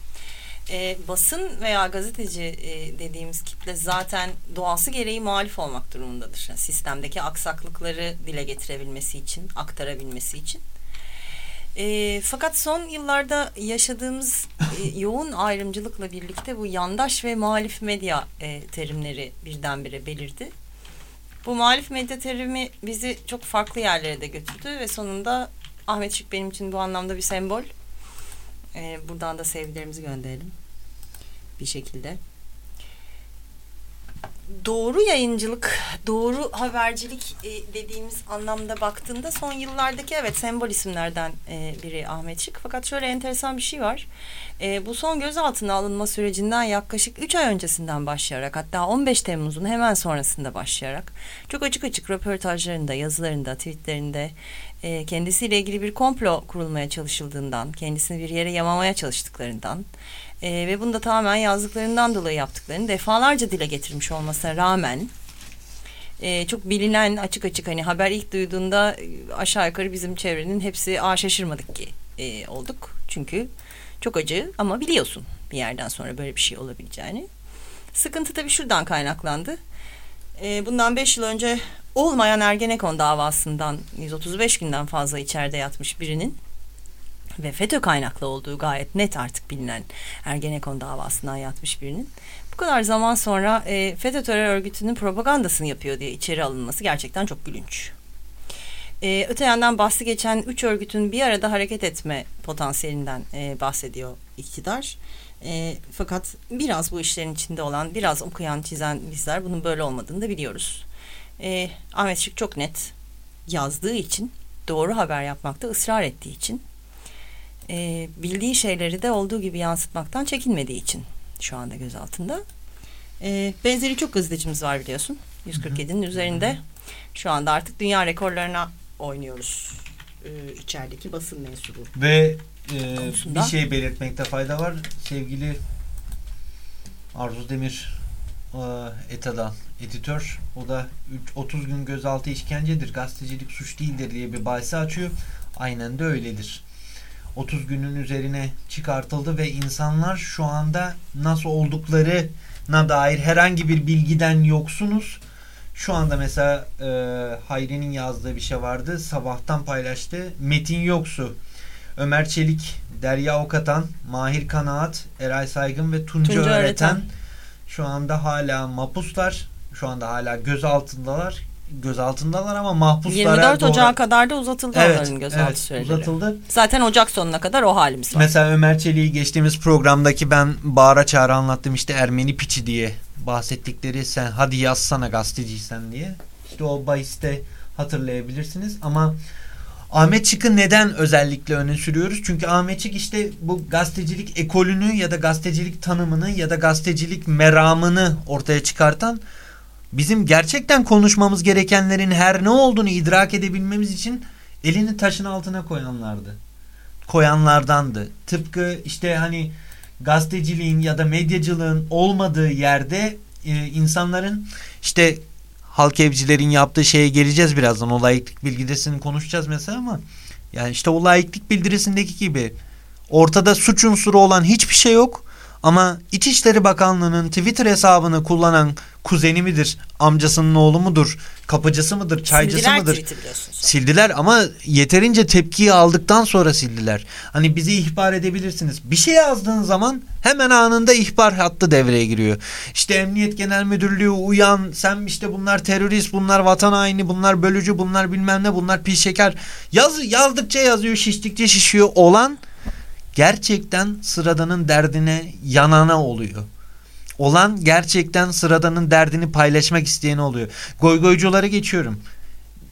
D: Ee, basın veya gazeteci e, dediğimiz kitle zaten doğası gereği muhalif olmak durumundadır. Yani sistemdeki aksaklıkları dile getirebilmesi için, aktarabilmesi için. E, fakat son yıllarda yaşadığımız e, yoğun ayrımcılıkla birlikte bu yandaş ve muhalif medya e, terimleri birdenbire belirdi. Bu muhalif medya terimi bizi çok farklı yerlere de götürdü ve sonunda Ahmet Şık benim için bu anlamda bir sembol. E, buradan da sevgilerimizi gönderelim bir şekilde doğru yayıncılık, doğru habercilik e, dediğimiz anlamda baktığında son yıllardaki evet sembol isimlerden e, biri Ahmet Şık. Fakat şöyle enteresan bir şey var. E, bu son gözaltına alınma sürecinden yaklaşık 3 ay öncesinden başlayarak hatta 15 Temmuz'un hemen sonrasında başlayarak çok açık açık röportajlarında, yazılarında, tweetlerinde kendisiyle ilgili bir komplo kurulmaya çalışıldığından, kendisini bir yere yamamaya çalıştıklarından e, ve bunu da tamamen yazdıklarından dolayı yaptıklarını defalarca dile getirmiş olmasına rağmen e, çok bilinen açık açık hani haber ilk duyduğunda e, aşağı yukarı bizim çevrenin hepsi aa şaşırmadık ki e, olduk. Çünkü çok acı ama biliyorsun bir yerden sonra böyle bir şey olabileceğini. Sıkıntı tabii şuradan kaynaklandı. E, bundan beş yıl önce olmayan Ergenekon davasından 135 günden fazla içeride yatmış birinin ve FETÖ kaynaklı olduğu gayet net artık bilinen Ergenekon davasından yatmış birinin bu kadar zaman sonra e, FETÖ terör örgütünün propagandasını yapıyor diye içeri alınması gerçekten çok gülünç. E, öte yandan bahsi geçen üç örgütün bir arada hareket etme potansiyelinden e, bahsediyor iktidar. E, fakat biraz bu işlerin içinde olan, biraz okuyan, çizen bizler bunun böyle olmadığını da biliyoruz. E, Ahmet Şık çok net yazdığı için, doğru haber yapmakta ısrar ettiği için e, bildiği şeyleri de olduğu gibi yansıtmaktan çekinmediği için şu anda gözaltında. E, benzeri çok gazetecimiz var biliyorsun. 147'nin üzerinde. Şu anda artık dünya rekorlarına oynuyoruz. E, içerideki basın mensubu.
C: Ve e,
D: Konusunda.
C: bir şey belirtmekte fayda var. Sevgili Arzu Demir e, ETA'dan editör. O da üç- 30 gün gözaltı işkencedir. Gazetecilik suç değildir diye bir bahsi açıyor. Aynen de öyledir. 30 günün üzerine çıkartıldı ve insanlar şu anda nasıl oldukları na dair herhangi bir bilgiden yoksunuz. Şu anda mesela e, Hayri'nin yazdığı bir şey vardı. Sabahtan paylaştı. Metin Yoksu, Ömer Çelik, Derya Okatan, Mahir Kanaat, Eray Saygın ve Tunca,
D: Tunca
C: Öğreten.
D: Öğreten.
C: Şu anda hala mapuslar. Şu anda hala gözaltındalar. Gözaltındalar ama mahpuslara
D: 24
C: doğru-
D: Ocağı kadar da uzatıldı
C: Evet,
D: onların gözaltı
C: evet,
D: süreleri.
C: uzatıldı.
D: Zaten Ocak sonuna kadar o halimiz var.
C: Mesela Ömer Çelik'i geçtiğimiz programdaki ben bağıra çağıra anlattım işte Ermeni piçi diye bahsettikleri sen hadi yazsana gazeteciysen diye. İşte o bahiste hatırlayabilirsiniz ama Ahmet Çık'ı neden özellikle öne sürüyoruz? Çünkü Ahmet Çık işte bu gazetecilik ekolünü ya da gazetecilik tanımını ya da gazetecilik meramını ortaya çıkartan bizim gerçekten konuşmamız gerekenlerin her ne olduğunu idrak edebilmemiz için elini taşın altına koyanlardı koyanlardandı. Tıpkı işte hani gazeteciliğin ya da medyacılığın olmadığı yerde e, insanların işte halk evcilerin yaptığı şeye geleceğiz birazdan. O layıklık bildirisini konuşacağız mesela ama yani işte o layıklık bildirisindeki gibi ortada suç unsuru olan hiçbir şey yok ama İçişleri Bakanlığı'nın Twitter hesabını kullanan kuzeni midir, amcasının oğlu mudur, kapıcısı mıdır, çaycısı
D: Sildiler
C: mıdır? Sildiler ama yeterince tepkiyi aldıktan sonra sildiler. Hani bizi ihbar edebilirsiniz. Bir şey yazdığın zaman hemen anında ihbar hattı devreye giriyor. İşte Emniyet Genel Müdürlüğü uyan sen işte bunlar terörist, bunlar vatan haini, bunlar bölücü, bunlar bilmem ne, bunlar pis şeker. Yaz, yazdıkça yazıyor, şiştikçe şişiyor olan gerçekten sıradanın derdine yanana oluyor. Olan gerçekten sıradanın derdini paylaşmak isteyen oluyor. Goygoycuları geçiyorum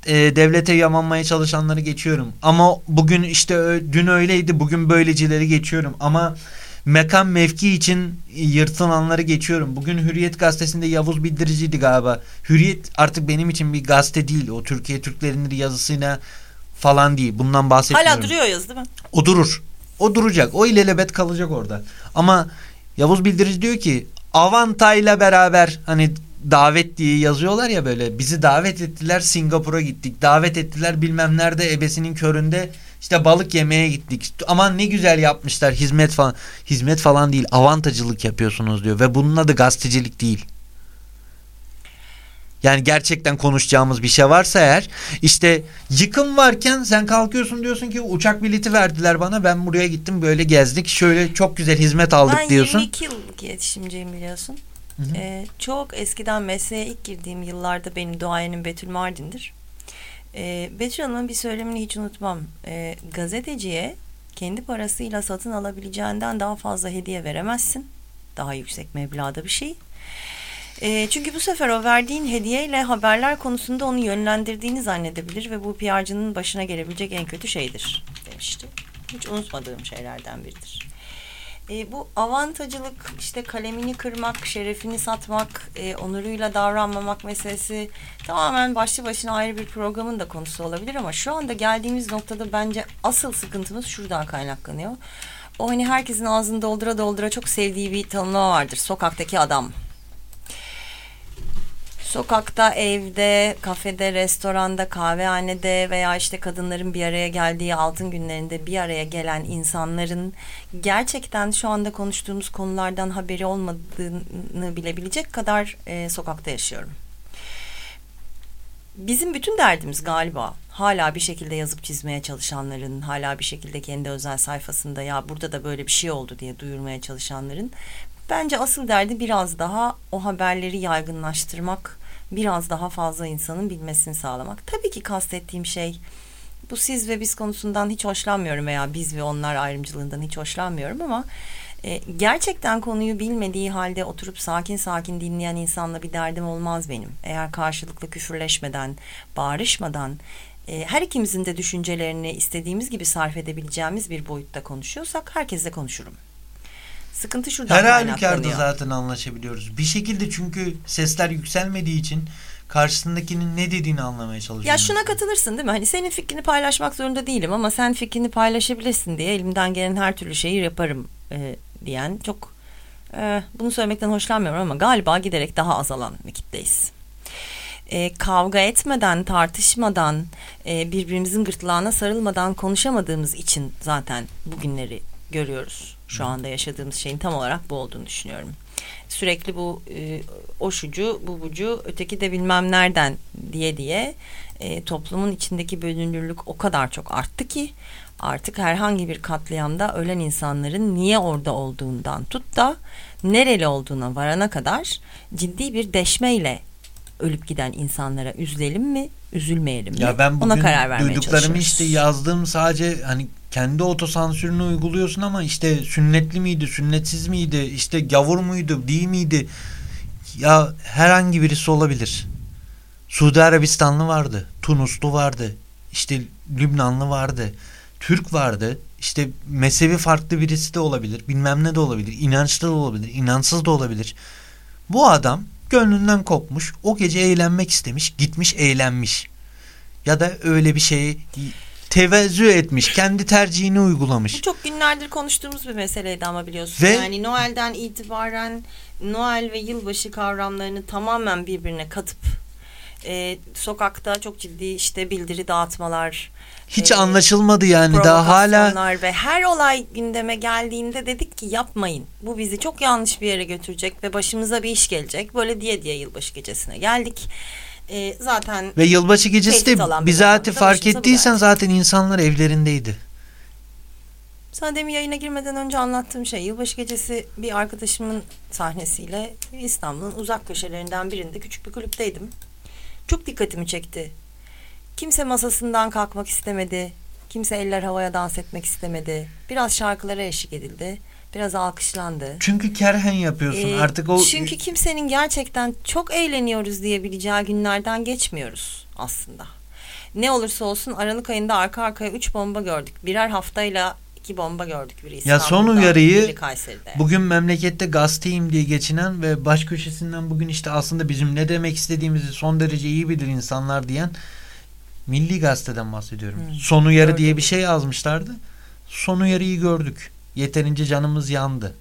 C: e, devlete yamanmaya çalışanları geçiyorum. Ama bugün işte dün öyleydi bugün böylecileri geçiyorum. Ama mekan mevki için yırtılanları geçiyorum. Bugün Hürriyet gazetesinde Yavuz Bildiriciydi galiba. Hürriyet artık benim için bir gazete değil. O Türkiye Türklerinin yazısıyla falan değil. Bundan bahsetmiyorum.
D: Hala duruyor yazı değil mi?
C: O durur. O duracak. O ilelebet kalacak orada. Ama Yavuz Bildirici diyor ki Avantay'la beraber hani davet diye yazıyorlar ya böyle bizi davet ettiler Singapur'a gittik. Davet ettiler bilmem nerede ebesinin köründe işte balık yemeye gittik. Aman ne güzel yapmışlar hizmet falan. Hizmet falan değil avantacılık yapıyorsunuz diyor ve bunun adı gazetecilik değil. Yani gerçekten konuşacağımız bir şey varsa eğer işte yıkım varken sen kalkıyorsun diyorsun ki uçak bileti verdiler bana ben buraya gittim böyle gezdik şöyle çok güzel hizmet aldık
D: ben
C: diyorsun.
D: 22 yıllık iletişimciyim biliyorsun.
C: Hı hı.
D: Ee, çok eskiden mesleğe ilk girdiğim yıllarda benim duayenim Betül Mardin'dir. Ee, Betül Hanım'ın bir söylemini hiç unutmam. Ee, gazeteciye kendi parasıyla satın alabileceğinden daha fazla hediye veremezsin. Daha yüksek meblağda bir şey. Ee, çünkü bu sefer o verdiğin hediyeyle haberler konusunda onu yönlendirdiğini zannedebilir ve bu PR'cının başına gelebilecek en kötü şeydir demişti. Hiç unutmadığım şeylerden biridir. E, bu avantacılık, işte kalemini kırmak, şerefini satmak, e, onuruyla davranmamak meselesi tamamen başlı başına ayrı bir programın da konusu olabilir ama şu anda geldiğimiz noktada bence asıl sıkıntımız şuradan kaynaklanıyor. O hani herkesin ağzını doldura doldura çok sevdiği bir tanımlama vardır. Sokaktaki adam. Sokakta, evde, kafede, restoranda, kahvehanede veya işte kadınların bir araya geldiği altın günlerinde bir araya gelen insanların gerçekten şu anda konuştuğumuz konulardan haberi olmadığını bilebilecek kadar e, sokakta yaşıyorum. Bizim bütün derdimiz galiba hala bir şekilde yazıp çizmeye çalışanların, hala bir şekilde kendi özel sayfasında ya burada da böyle bir şey oldu diye duyurmaya çalışanların bence asıl derdi biraz daha o haberleri yaygınlaştırmak, biraz daha fazla insanın bilmesini sağlamak. Tabii ki kastettiğim şey bu siz ve biz konusundan hiç hoşlanmıyorum veya biz ve onlar ayrımcılığından hiç hoşlanmıyorum ama e, gerçekten konuyu bilmediği halde oturup sakin sakin dinleyen insanla bir derdim olmaz benim. Eğer karşılıklı küfürleşmeden, bağırışmadan, e, her ikimizin de düşüncelerini istediğimiz gibi sarf edebileceğimiz bir boyutta konuşuyorsak herkesle konuşurum. Sıkıntı şuradan
C: Her halükarda zaten anlaşabiliyoruz. Bir şekilde çünkü sesler yükselmediği için karşısındakinin ne dediğini anlamaya çalışıyoruz.
D: Ya şuna katılırsın değil mi? Hani senin fikrini paylaşmak zorunda değilim ama sen fikrini paylaşabilirsin diye elimden gelen her türlü şeyi yaparım e, diyen çok e, bunu söylemekten hoşlanmıyorum ama galiba giderek daha azalan bir kitleyiz. E, kavga etmeden, tartışmadan, e, birbirimizin gırtlağına sarılmadan konuşamadığımız için zaten bugünleri görüyoruz. Şu anda yaşadığımız şeyin tam olarak bu olduğunu düşünüyorum. Sürekli bu e, o şucu, bu bucu, öteki de bilmem nereden diye diye e, toplumun içindeki bölünürlük o kadar çok arttı ki artık herhangi bir katliamda ölen insanların niye orada olduğundan tut da nereli olduğuna varana kadar ciddi bir deşmeyle ölüp giden insanlara üzülelim mi, üzülmeyelim mi?
C: Ya ben bugün
D: Ona karar vermeye
C: duyduklarımı işte yazdığım sadece hani kendi otosansürünü uyguluyorsun ama işte sünnetli miydi, sünnetsiz miydi, işte gavur muydu, değil miydi? Ya herhangi birisi olabilir. Suudi Arabistanlı vardı, Tunuslu vardı, işte Lübnanlı vardı, Türk vardı. İşte mezhebi farklı birisi de olabilir, bilmem ne de olabilir, inançlı da olabilir, inançsız da olabilir. Bu adam gönlünden kopmuş, o gece eğlenmek istemiş, gitmiş eğlenmiş. Ya da öyle bir şeyi tevezzü etmiş, kendi tercihini uygulamış.
D: Bu çok günlerdir konuştuğumuz bir meseleydi ama biliyorsun.
C: Ve-
D: Yani Noel'den itibaren Noel ve yılbaşı kavramlarını tamamen birbirine katıp e, sokakta çok ciddi işte bildiri dağıtmalar,
C: Hiç
D: e,
C: anlaşılmadı yani daha hala
D: ve her olay gündeme geldiğinde dedik ki yapmayın. Bu bizi çok yanlış bir yere götürecek ve başımıza bir iş gelecek. Böyle diye diye yılbaşı gecesine geldik. E, zaten
C: ve yılbaçı gecesi
D: Tehdit
C: de
D: alan bir
C: bizatihi
D: zamanda
C: fark
D: başımıza bu
C: ettiysen
D: geldi.
C: zaten insanlar evlerindeydi.
D: Sana demin yayına girmeden önce anlattığım şey yılbaşı gecesi bir arkadaşımın sahnesiyle İstanbul'un uzak köşelerinden birinde küçük bir kulüpteydim. Çok dikkatimi çekti. Kimse masasından kalkmak istemedi. Kimse eller havaya dans etmek istemedi. Biraz şarkılara eşlik edildi. Biraz alkışlandı.
C: Çünkü kerhen yapıyorsun
D: Ee,
C: artık o
D: Çünkü kimsenin gerçekten çok eğleniyoruz diyebileceği günlerden geçmiyoruz aslında. Ne olursa olsun Aralık ayında arka arkaya üç bomba gördük. Birer haftayla iki bomba gördük. Biri
C: Ya son
D: İstanbul'da,
C: uyarıyı. Bugün memlekette gazeteyim diye geçinen ve baş köşesinden bugün işte aslında bizim ne demek istediğimizi son derece iyi bilir insanlar diyen Milli Gazete'den bahsediyorum.
D: Hı,
C: son uyarı
D: gördüm.
C: diye bir şey yazmışlardı. Son uyarıyı gördük. Yeterince canımız yandı.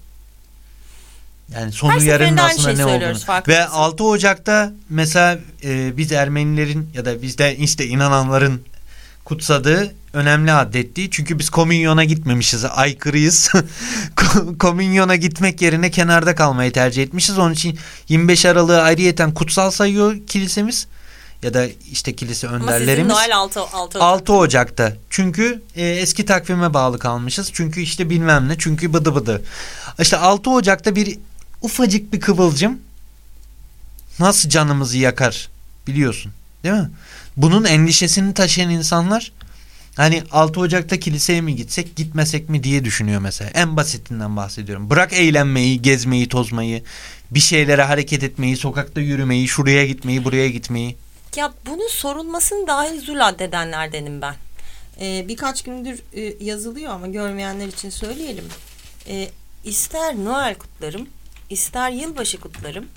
C: Yani son
D: Her
C: uyarının aslında ne olduğunu.
D: farkında
C: Ve
D: mısın?
C: 6 Ocak'ta mesela e, biz Ermenilerin ya da bizde işte inananların kutsadığı önemli adettiği. Çünkü biz komünyona gitmemişiz. Aykırıyız. <laughs> Ko- komünyona gitmek yerine kenarda kalmayı tercih etmişiz. Onun için 25 Aralık'ı ayrıyeten kutsal sayıyor kilisemiz. Ya da işte kilise
D: Ama sizin
C: önderlerimiz.
D: Noel 6, 6
C: 6 Ocak'ta. Çünkü e, eski takvime bağlı kalmışız. Çünkü işte bilmem ne. Çünkü bıdı bıdı. İşte 6 Ocak'ta bir ufacık bir kıvılcım nasıl canımızı yakar biliyorsun. Değil mi? Bunun endişesini taşıyan insanlar hani 6 Ocak'ta kiliseye mi gitsek gitmesek mi diye düşünüyor mesela. En basitinden bahsediyorum. Bırak eğlenmeyi, gezmeyi, tozmayı, bir şeylere hareket etmeyi, sokakta yürümeyi, şuraya gitmeyi, buraya gitmeyi.
D: Ya bunun sorulmasını dahil zul addedenlerdenim ben. Ee, birkaç gündür e, yazılıyor ama görmeyenler için söyleyelim. Ee, ister Noel kutlarım, ister yılbaşı kutlarım.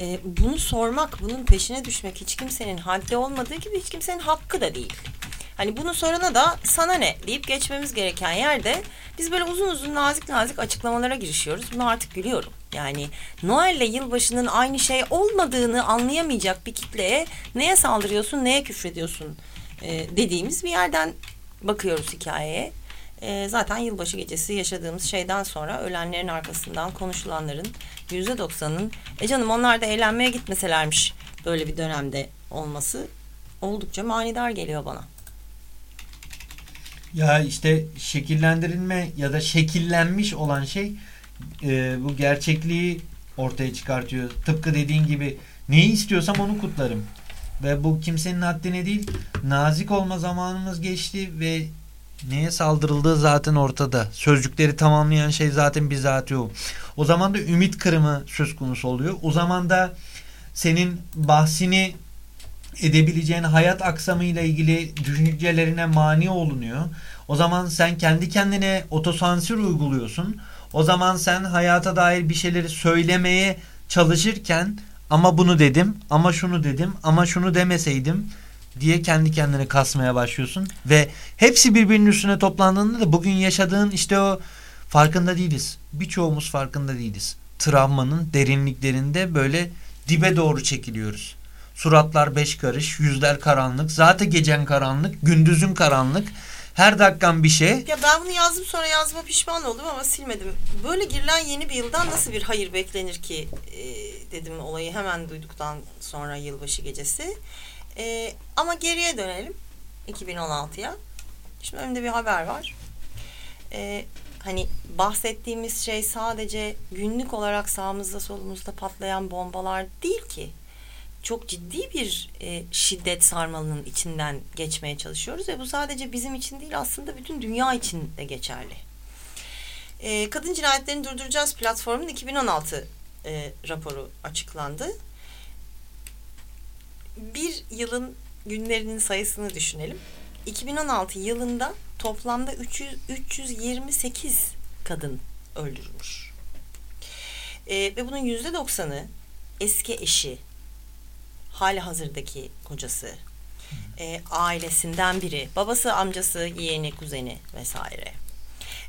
D: Ee, bunu sormak, bunun peşine düşmek hiç kimsenin haddi olmadığı gibi hiç kimsenin hakkı da değil. Hani bunu sorana da sana ne deyip geçmemiz gereken yerde biz böyle uzun uzun nazik nazik açıklamalara girişiyoruz. Bunu artık gülüyorum. Yani Noel ile yılbaşının aynı şey olmadığını anlayamayacak bir kitleye neye saldırıyorsun, neye küfrediyorsun e, dediğimiz bir yerden bakıyoruz hikayeye. E, zaten yılbaşı gecesi yaşadığımız şeyden sonra ölenlerin arkasından konuşulanların yüzde doksanının e canım onlar da eğlenmeye gitmeselermiş böyle bir dönemde olması oldukça manidar geliyor bana.
C: Ya işte şekillendirilme ya da şekillenmiş olan şey e, bu gerçekliği ortaya çıkartıyor. Tıpkı dediğin gibi neyi istiyorsam onu kutlarım. Ve bu kimsenin haddine değil nazik olma zamanımız geçti ve neye saldırıldığı zaten ortada. Sözcükleri tamamlayan şey zaten bizatihi o. O zaman da ümit kırımı söz konusu oluyor. O zaman da senin bahsini edebileceğin hayat aksamıyla ilgili düşüncelerine mani olunuyor. O zaman sen kendi kendine otosansür uyguluyorsun. O zaman sen hayata dair bir şeyleri söylemeye çalışırken ama bunu dedim, ama şunu dedim, ama şunu demeseydim diye kendi kendine kasmaya başlıyorsun ve hepsi birbirinin üstüne toplandığında da bugün yaşadığın işte o farkında değiliz. Birçoğumuz farkında değiliz. Travmanın derinliklerinde böyle dibe doğru çekiliyoruz. Suratlar beş karış, yüzler karanlık. Zaten gecen karanlık, gündüzün karanlık. Her dakikan bir şey.
D: Ya ben bunu yazdım sonra yazma pişman oldum ama silmedim. Böyle girilen yeni bir yıldan nasıl bir hayır beklenir ki e, dedim olayı hemen duyduktan sonra yılbaşı gecesi. E, ama geriye dönelim 2016'ya. Şimdi önümde bir haber var. E, hani bahsettiğimiz şey sadece günlük olarak sağımızda solumuzda patlayan bombalar değil ki çok ciddi bir e, şiddet sarmalının içinden geçmeye çalışıyoruz ve bu sadece bizim için değil aslında bütün dünya için de geçerli. E, Kadın Cinayetlerini Durduracağız platformunun 2016 e, raporu açıklandı. Bir yılın günlerinin sayısını düşünelim. 2016 yılında toplamda 300, 328 kadın öldürülmüş. E, ve bunun yüzde doksanı eski eşi, hali hazırdaki kocası, e, ailesinden biri, babası, amcası, yeğeni, kuzeni vesaire.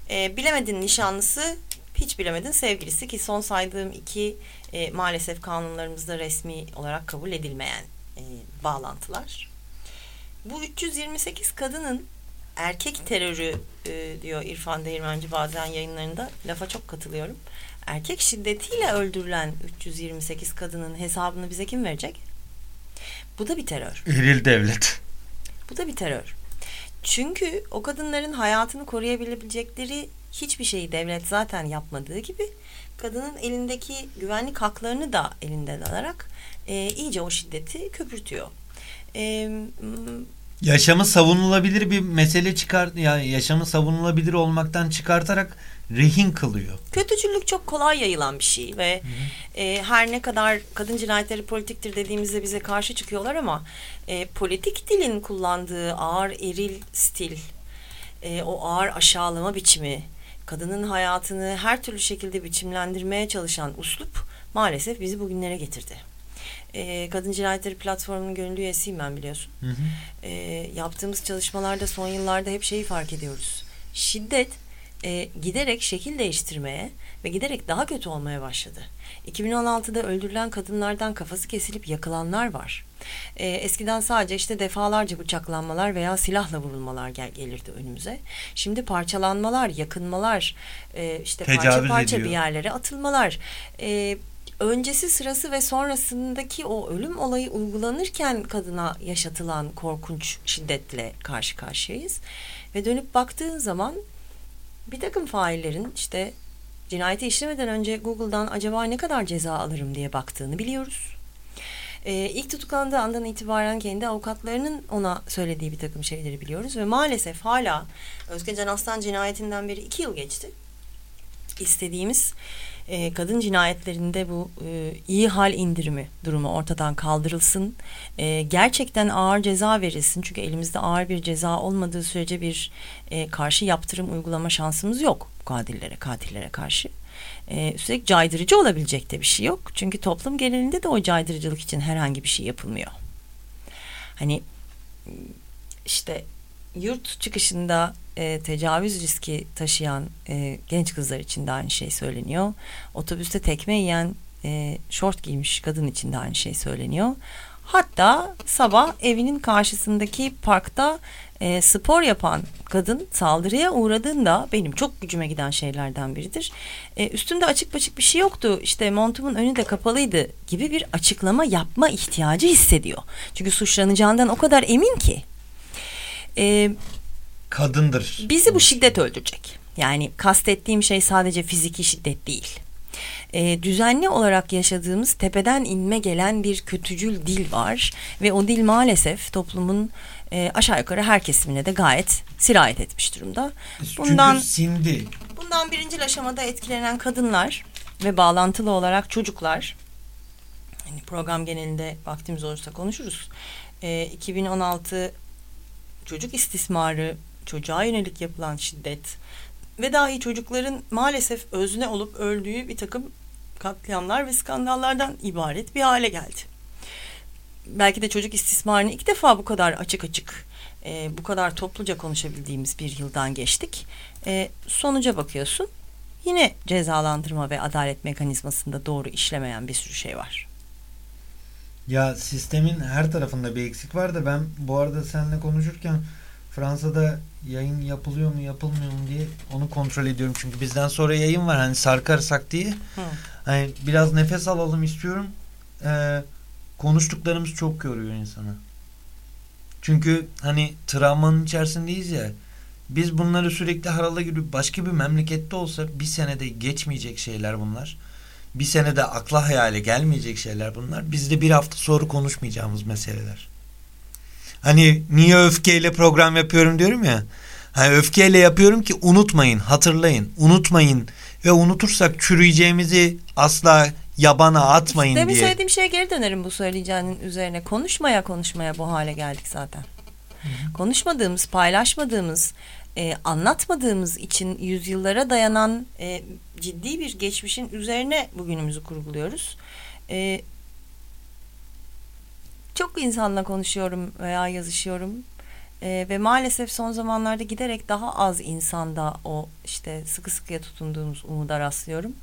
D: E, bilemedin nişanlısı, hiç bilemedin sevgilisi ki son saydığım iki e, maalesef kanunlarımızda resmi olarak kabul edilmeyen e, bağlantılar. Bu 328 kadının erkek terörü e, diyor İrfan Değirmenci bazen yayınlarında lafa çok katılıyorum. Erkek şiddetiyle öldürülen 328 kadının hesabını bize kim verecek? Bu da bir terör.
C: Eril devlet.
D: Bu da bir terör. Çünkü o kadınların hayatını koruyabilecekleri hiçbir şeyi devlet zaten yapmadığı gibi kadının elindeki güvenlik haklarını da elinden alarak e, iyice o şiddeti köpürtüyor. E,
C: Yaşamı savunulabilir bir mesele çıkart ya yaşamı savunulabilir olmaktan çıkartarak rehin kılıyor.
D: Kötücüllük çok kolay yayılan bir şey ve e, her ne kadar kadın cinayetleri politiktir dediğimizde bize karşı çıkıyorlar ama e, politik dilin kullandığı ağır eril stil, e, o ağır aşağılama biçimi, kadının hayatını her türlü şekilde biçimlendirmeye çalışan uslup maalesef bizi bugünlere getirdi. E, Kadın Cinayetleri Platformu'nun gönüllü üyesiyim ben biliyorsun.
C: Hı hı.
D: E, yaptığımız çalışmalarda son yıllarda hep şeyi fark ediyoruz. Şiddet e, giderek şekil değiştirmeye ve giderek daha kötü olmaya başladı. 2016'da öldürülen kadınlardan kafası kesilip yakılanlar var. E, eskiden sadece işte defalarca bıçaklanmalar veya silahla vurulmalar gel gelirdi önümüze. Şimdi parçalanmalar, yakınmalar, e, işte parça
C: Tecavüz
D: parça
C: ediyor.
D: bir yerlere atılmalar. E, öncesi sırası ve sonrasındaki o ölüm olayı uygulanırken kadına yaşatılan korkunç şiddetle karşı karşıyayız. Ve dönüp baktığın zaman bir takım faillerin işte cinayeti işlemeden önce Google'dan acaba ne kadar ceza alırım diye baktığını biliyoruz. Ee, ilk tutuklandığı andan itibaren kendi avukatlarının ona söylediği bir takım şeyleri biliyoruz ve maalesef hala Özge Can Aslan cinayetinden beri iki yıl geçti. İstediğimiz e, kadın cinayetlerinde bu e, iyi hal indirimi durumu ortadan kaldırılsın. E, gerçekten ağır ceza verilsin. Çünkü elimizde ağır bir ceza olmadığı sürece bir e, karşı yaptırım uygulama şansımız yok katillere, katillere karşı. E, üstelik caydırıcı olabilecek de bir şey yok. Çünkü toplum genelinde de o caydırıcılık için herhangi bir şey yapılmıyor. Hani işte yurt çıkışında e, tecavüz riski taşıyan e, genç kızlar için de aynı şey söyleniyor. Otobüste tekme yiyen e, şort giymiş kadın için de aynı şey söyleniyor. Hatta sabah evinin karşısındaki parkta e, spor yapan kadın saldırıya uğradığında benim çok gücüme giden şeylerden biridir. E, üstümde açık açık bir şey yoktu işte montumun önü de kapalıydı gibi bir açıklama yapma ihtiyacı hissediyor. Çünkü suçlanacağından o kadar emin ki. E,
C: Kadındır.
D: Bizi bu şiddet öldürecek. Yani kastettiğim şey sadece fiziki şiddet değil. E, düzenli olarak yaşadığımız tepeden inme gelen bir kötücül dil var ve o dil maalesef toplumun e, aşağı yukarı her kesimine de gayet sirayet etmiş durumda. Bundan
C: Çünkü sindi.
D: bundan birinci aşamada etkilenen kadınlar ve bağlantılı olarak çocuklar. Hani program genelinde vaktimiz olursa konuşuruz. E, 2016 çocuk istismarı, çocuğa yönelik yapılan şiddet ve dahi çocukların maalesef özne olup öldüğü bir takım katliamlar ve skandallardan ibaret bir hale geldi. Belki de çocuk istismarını ilk defa bu kadar açık açık, e, bu kadar topluca konuşabildiğimiz bir yıldan geçtik. E, sonuca bakıyorsun, yine cezalandırma ve adalet mekanizmasında doğru işlemeyen bir sürü şey var.
C: Ya sistemin her tarafında bir eksik var da ben bu arada seninle konuşurken Fransa'da yayın yapılıyor mu yapılmıyor mu diye onu kontrol ediyorum. Çünkü bizden sonra yayın var hani sarkarsak diye.
D: Hı.
C: Hani biraz nefes alalım istiyorum. Ee, konuştuklarımız çok yoruyor insanı. Çünkü hani travmanın içerisindeyiz ya. Biz bunları sürekli harala gibi başka bir memlekette olsa bir senede geçmeyecek şeyler bunlar. Bir senede akla hayale gelmeyecek şeyler bunlar. Bizde bir hafta sonra konuşmayacağımız meseleler. Hani niye öfkeyle program yapıyorum diyorum ya. Hani öfkeyle yapıyorum ki unutmayın, hatırlayın, unutmayın ve unutursak çürüyeceğimizi asla yabana atmayın
D: Demin
C: diye.
D: söylediğim şeye geri dönerim bu söyleyeceğinin üzerine. Konuşmaya konuşmaya bu hale geldik zaten. Konuşmadığımız, paylaşmadığımız, e, anlatmadığımız için yüzyıllara dayanan e, ciddi bir geçmişin üzerine bugünümüzü kurguluyoruz. E, çok insanla konuşuyorum veya yazışıyorum. E, ve maalesef son zamanlarda giderek daha az insanda o işte sıkı sıkıya tutunduğumuz umuda rastlıyorum.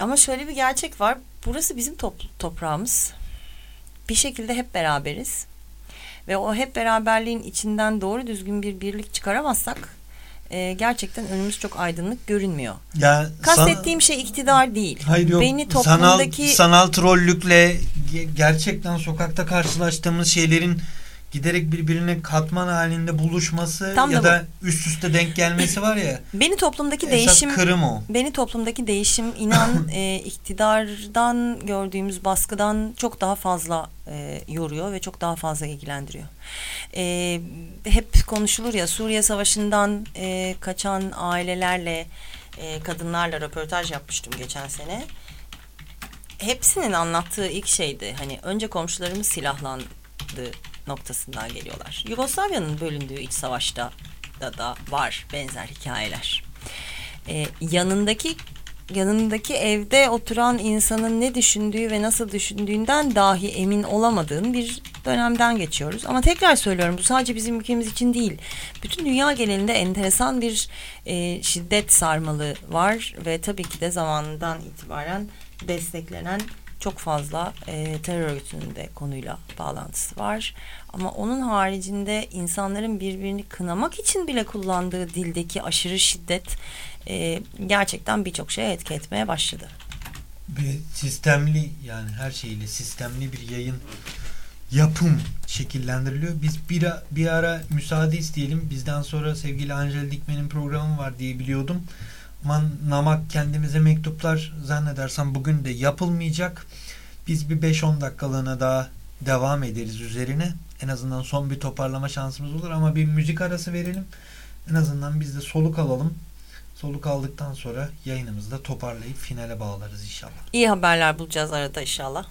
D: Ama şöyle bir gerçek var. Burası bizim top- toprağımız. Bir şekilde hep beraberiz. Ve o hep beraberliğin içinden doğru düzgün bir birlik çıkaramazsak e, gerçekten önümüz çok aydınlık görünmüyor.
C: Ya
D: Kastettiğim şey iktidar değil.
C: Hayır yok.
D: Beni toplumdaki
C: sanal, sanal trollükle ge- gerçekten sokakta karşılaştığımız şeylerin giderek birbirine katman halinde buluşması
D: Tam
C: ya
D: da
C: da üst üste denk gelmesi var ya. <clears throat>
D: beni toplumdaki değişim
C: kırım o.
D: Beni toplumdaki değişim inan <clears throat> e, iktidardan gördüğümüz baskıdan çok daha fazla e, yoruyor ve çok daha fazla ilgilendiriyor. E, hep konuşulur ya Suriye Savaşı'ndan e, kaçan ailelerle e, kadınlarla röportaj yapmıştım geçen sene. Hepsinin anlattığı ilk şeydi hani önce komşularımız silahlandı noktasından geliyorlar. Yugoslavya'nın bölündüğü iç savaşta da, da var benzer hikayeler. Ee, yanındaki yanındaki evde oturan insanın ne düşündüğü ve nasıl düşündüğünden dahi emin olamadığın bir dönemden geçiyoruz. Ama tekrar söylüyorum bu sadece bizim ülkemiz için değil. Bütün dünya genelinde enteresan bir e, şiddet sarmalı var ve tabii ki de zamanından itibaren desteklenen çok fazla e, terör örgütünün de konuyla bağlantısı var. Ama onun haricinde insanların birbirini kınamak için bile kullandığı dildeki aşırı şiddet e, gerçekten birçok şeye etki etmeye başladı.
C: Ve sistemli yani her şeyle sistemli bir yayın yapım şekillendiriliyor. Biz bir, bir ara müsaade isteyelim. Bizden sonra sevgili Angel Dikmen'in programı var diye biliyordum. Ama namak kendimize mektuplar zannedersem bugün de yapılmayacak. Biz bir 5-10 dakikalığına daha devam ederiz üzerine. En azından son bir toparlama şansımız olur ama bir müzik arası verelim. En azından biz de soluk alalım. Soluk aldıktan sonra yayınımızı da toparlayıp finale bağlarız inşallah.
D: İyi haberler bulacağız arada inşallah.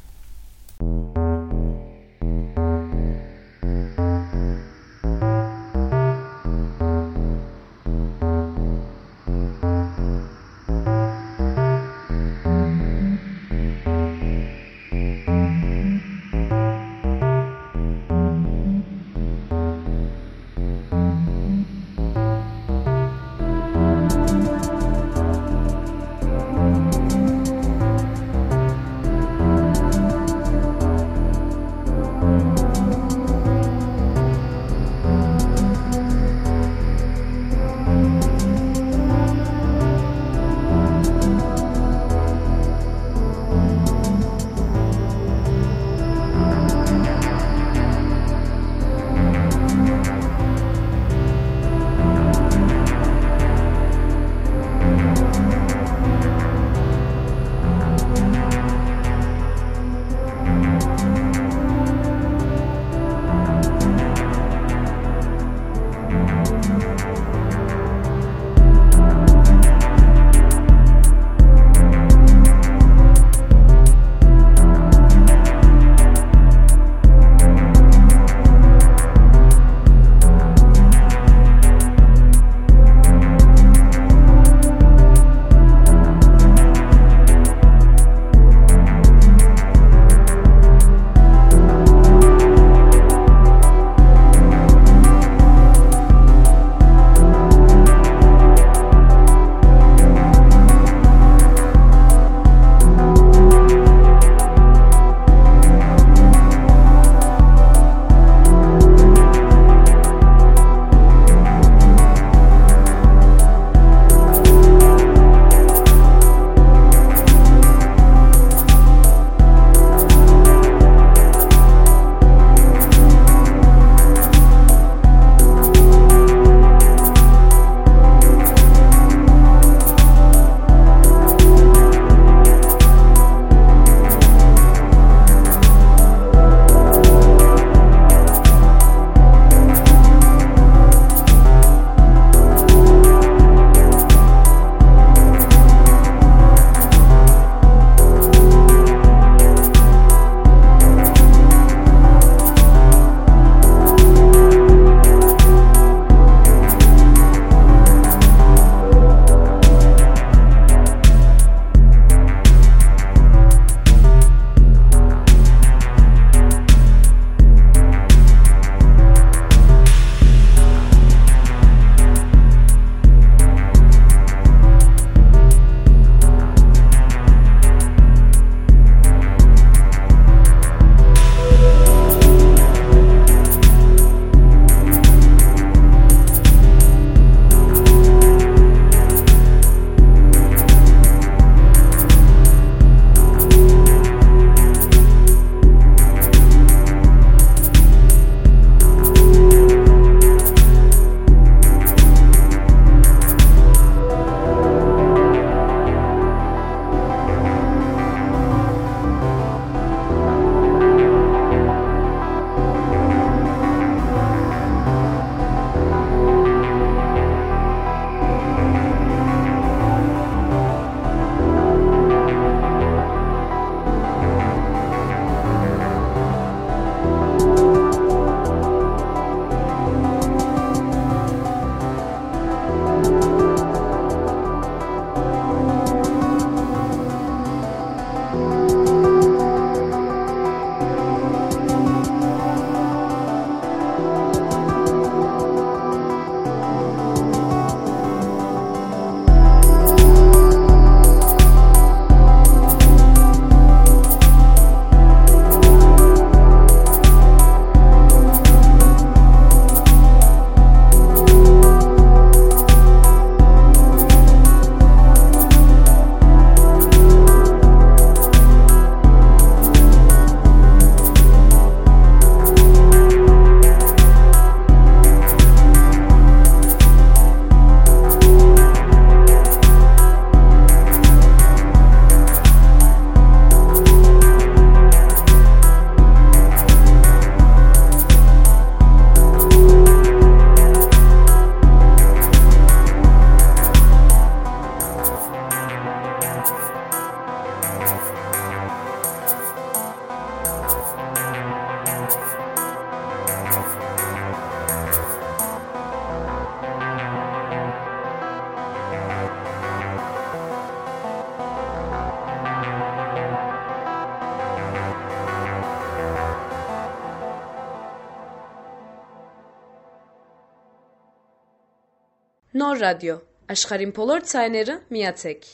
B: Nor Radyo, աշխարհին բոլոր ցայները միացեք։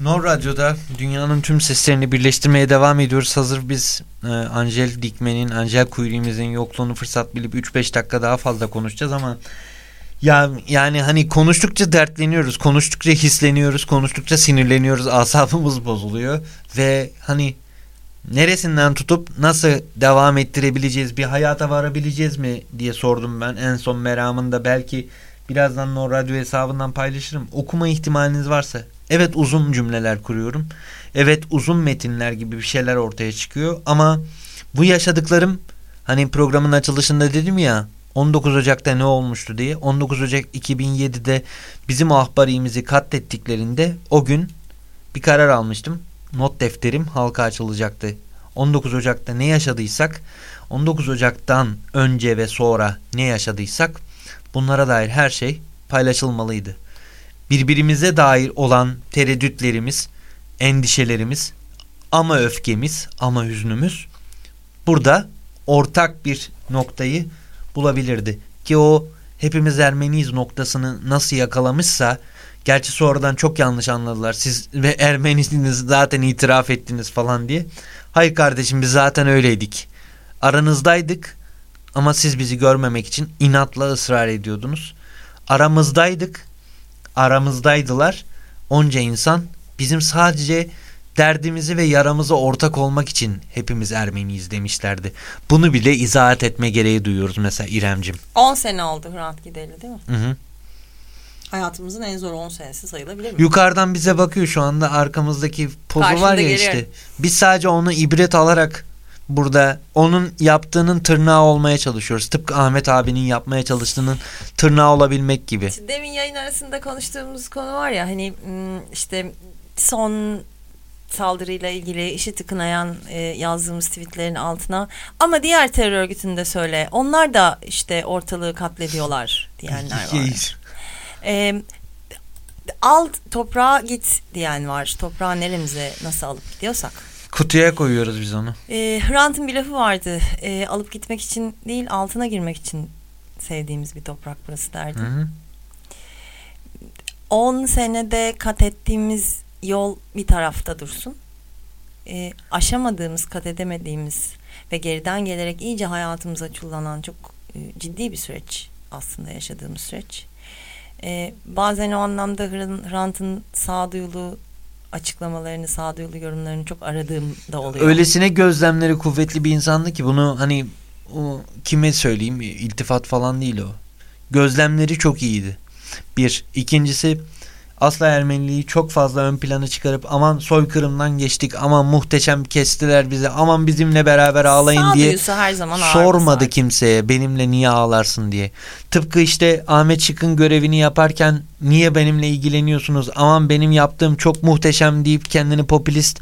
C: Nor Radyo'da dünyanın tüm seslerini birleştirmeye devam ediyoruz. Hazır biz e, Angel Dikmen'in, Angel Kuyruğumuzun yokluğunu fırsat bilip 3-5 dakika daha fazla konuşacağız ama ya yani hani konuştukça dertleniyoruz, konuştukça hisleniyoruz, konuştukça sinirleniyoruz, asabımız bozuluyor ve hani neresinden tutup nasıl devam ettirebileceğiz, bir hayata varabileceğiz mi diye sordum ben en son meramında belki birazdan Nor Radyo hesabından paylaşırım. Okuma ihtimaliniz varsa evet uzun cümleler kuruyorum. Evet uzun metinler gibi bir şeyler ortaya çıkıyor ama bu yaşadıklarım hani programın açılışında dedim ya 19 Ocak'ta ne olmuştu diye. 19 Ocak 2007'de bizim ahbarimizi katlettiklerinde o gün bir karar almıştım. Not defterim halka açılacaktı. 19 Ocak'ta ne yaşadıysak 19 Ocak'tan önce ve sonra ne yaşadıysak bunlara dair her şey paylaşılmalıydı. Birbirimize dair olan tereddütlerimiz, endişelerimiz ama öfkemiz ama hüznümüz burada ortak bir noktayı bulabilirdi. Ki o hepimiz Ermeniyiz noktasını nasıl yakalamışsa gerçi sonradan çok yanlış anladılar. Siz ve Ermenisiniz zaten itiraf ettiniz falan diye. Hayır kardeşim biz zaten öyleydik. Aranızdaydık ama siz bizi görmemek için inatla ısrar ediyordunuz. Aramızdaydık. Aramızdaydılar. Onca insan bizim sadece derdimizi ve yaramızı ortak olmak için hepimiz Ermeniyiz demişlerdi. Bunu bile izahat etme gereği duyuyoruz mesela İremcim.
D: 10 sene oldu Hrant gideli değil mi?
C: Hı hı.
D: Hayatımızın en zor 10 senesi sayılabilir mi?
C: Yukarıdan bize bakıyor şu anda arkamızdaki pozu
D: Karşımda
C: var ya
D: geliyorum.
C: işte. Biz sadece onu ibret alarak burada onun yaptığının tırnağı olmaya çalışıyoruz. Tıpkı Ahmet abinin yapmaya çalıştığının tırnağı olabilmek gibi.
D: Demin yayın arasında konuştuğumuz konu var ya hani hmm, işte son saldırıyla ilgili işi tıkınayan e, yazdığımız tweetlerin altına ama diğer terör örgütünü de söyle onlar da işte ortalığı katlediyorlar diyenler <laughs> var. E, al toprağa git diyen var. Toprağı neremize nasıl alıp gidiyorsak.
C: Kutuya koyuyoruz biz onu.
D: E, Hrant'ın bir lafı vardı. E, alıp gitmek için değil altına girmek için sevdiğimiz bir toprak burası derdi.
C: Hı hı.
D: 10 senede kat ettiğimiz yol bir tarafta dursun. E, aşamadığımız, kat edemediğimiz ve geriden gelerek iyice hayatımıza çullanan çok e, ciddi bir süreç aslında yaşadığımız süreç. E, bazen o anlamda Hrant- Hrant'ın sağduyulu açıklamalarını, sağduyulu yorumlarını çok aradığım da oluyor.
C: Öylesine gözlemleri kuvvetli bir insandı ki bunu hani o, kime söyleyeyim iltifat falan değil o. Gözlemleri çok iyiydi. Bir. İkincisi asla Ermeniliği çok fazla ön plana çıkarıp aman soykırımdan geçtik aman muhteşem kestiler bizi aman bizimle beraber ağlayın diye
D: Sağduyusu her zaman
C: sormadı
D: zaten.
C: kimseye benimle niye ağlarsın diye. Tıpkı işte Ahmet Şık'ın görevini yaparken niye benimle ilgileniyorsunuz aman benim yaptığım çok muhteşem deyip kendini popülist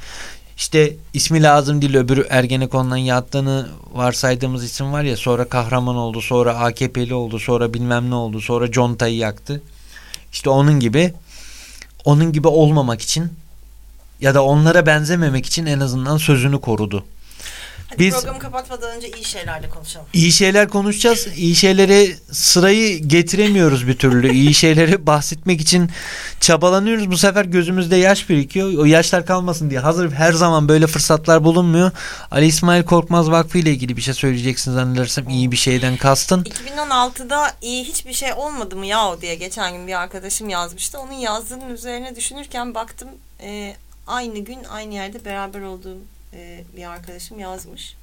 C: işte ismi lazım değil öbürü Ergenekon'dan yattığını varsaydığımız isim var ya sonra kahraman oldu sonra AKP'li oldu sonra bilmem ne oldu sonra contayı yaktı. İşte onun gibi onun gibi olmamak için ya da onlara benzememek için en azından sözünü korudu.
D: Hadi
C: Biz-
D: programı kapatmadan önce iyi şeylerle konuşalım.
C: İyi şeyler konuşacağız. İyi şeylere sırayı getiremiyoruz bir türlü. İyi şeyleri <laughs> bahsetmek için çabalanıyoruz. Bu sefer gözümüzde yaş birikiyor. O yaşlar kalmasın diye. Hazır her zaman böyle fırsatlar bulunmuyor. Ali İsmail Korkmaz Vakfı ile ilgili bir şey söyleyeceksin zannedersem. iyi bir şeyden kastın.
D: 2016'da iyi hiçbir şey olmadı mı yahu diye geçen gün bir arkadaşım yazmıştı. Onun yazdığının üzerine düşünürken baktım e, aynı gün aynı yerde beraber olduğum e, bir arkadaşım yazmış.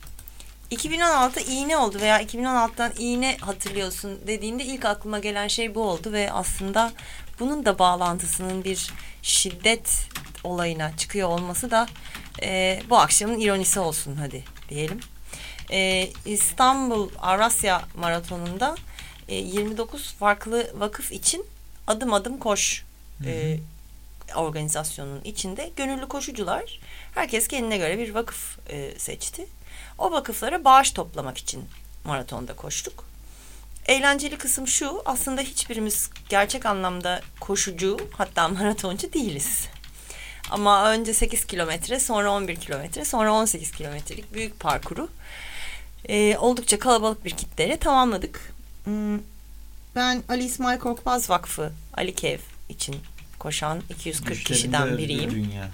D: 2016 iğne oldu veya 2016'dan iğne hatırlıyorsun dediğinde ilk aklıma gelen şey bu oldu ve aslında bunun da bağlantısının bir şiddet olayına çıkıyor olması da e, bu akşamın ironisi olsun hadi diyelim. E, İstanbul Avrasya Maratonu'nda e, 29 farklı vakıf için adım adım koş e, organizasyonun içinde gönüllü koşucular herkes kendine göre bir vakıf e, seçti. O vakıflara bağış toplamak için maratonda koştuk. Eğlenceli kısım şu aslında hiçbirimiz gerçek anlamda koşucu hatta <laughs> maratoncu değiliz. Ama önce 8 kilometre sonra 11 kilometre sonra 18 kilometrelik büyük parkuru e, oldukça kalabalık bir kitleyle tamamladık. Hmm, ben Ali İsmail Korkmaz Vakfı Ali Kev için koşan 240 kişiden biriyim.
C: Dünya.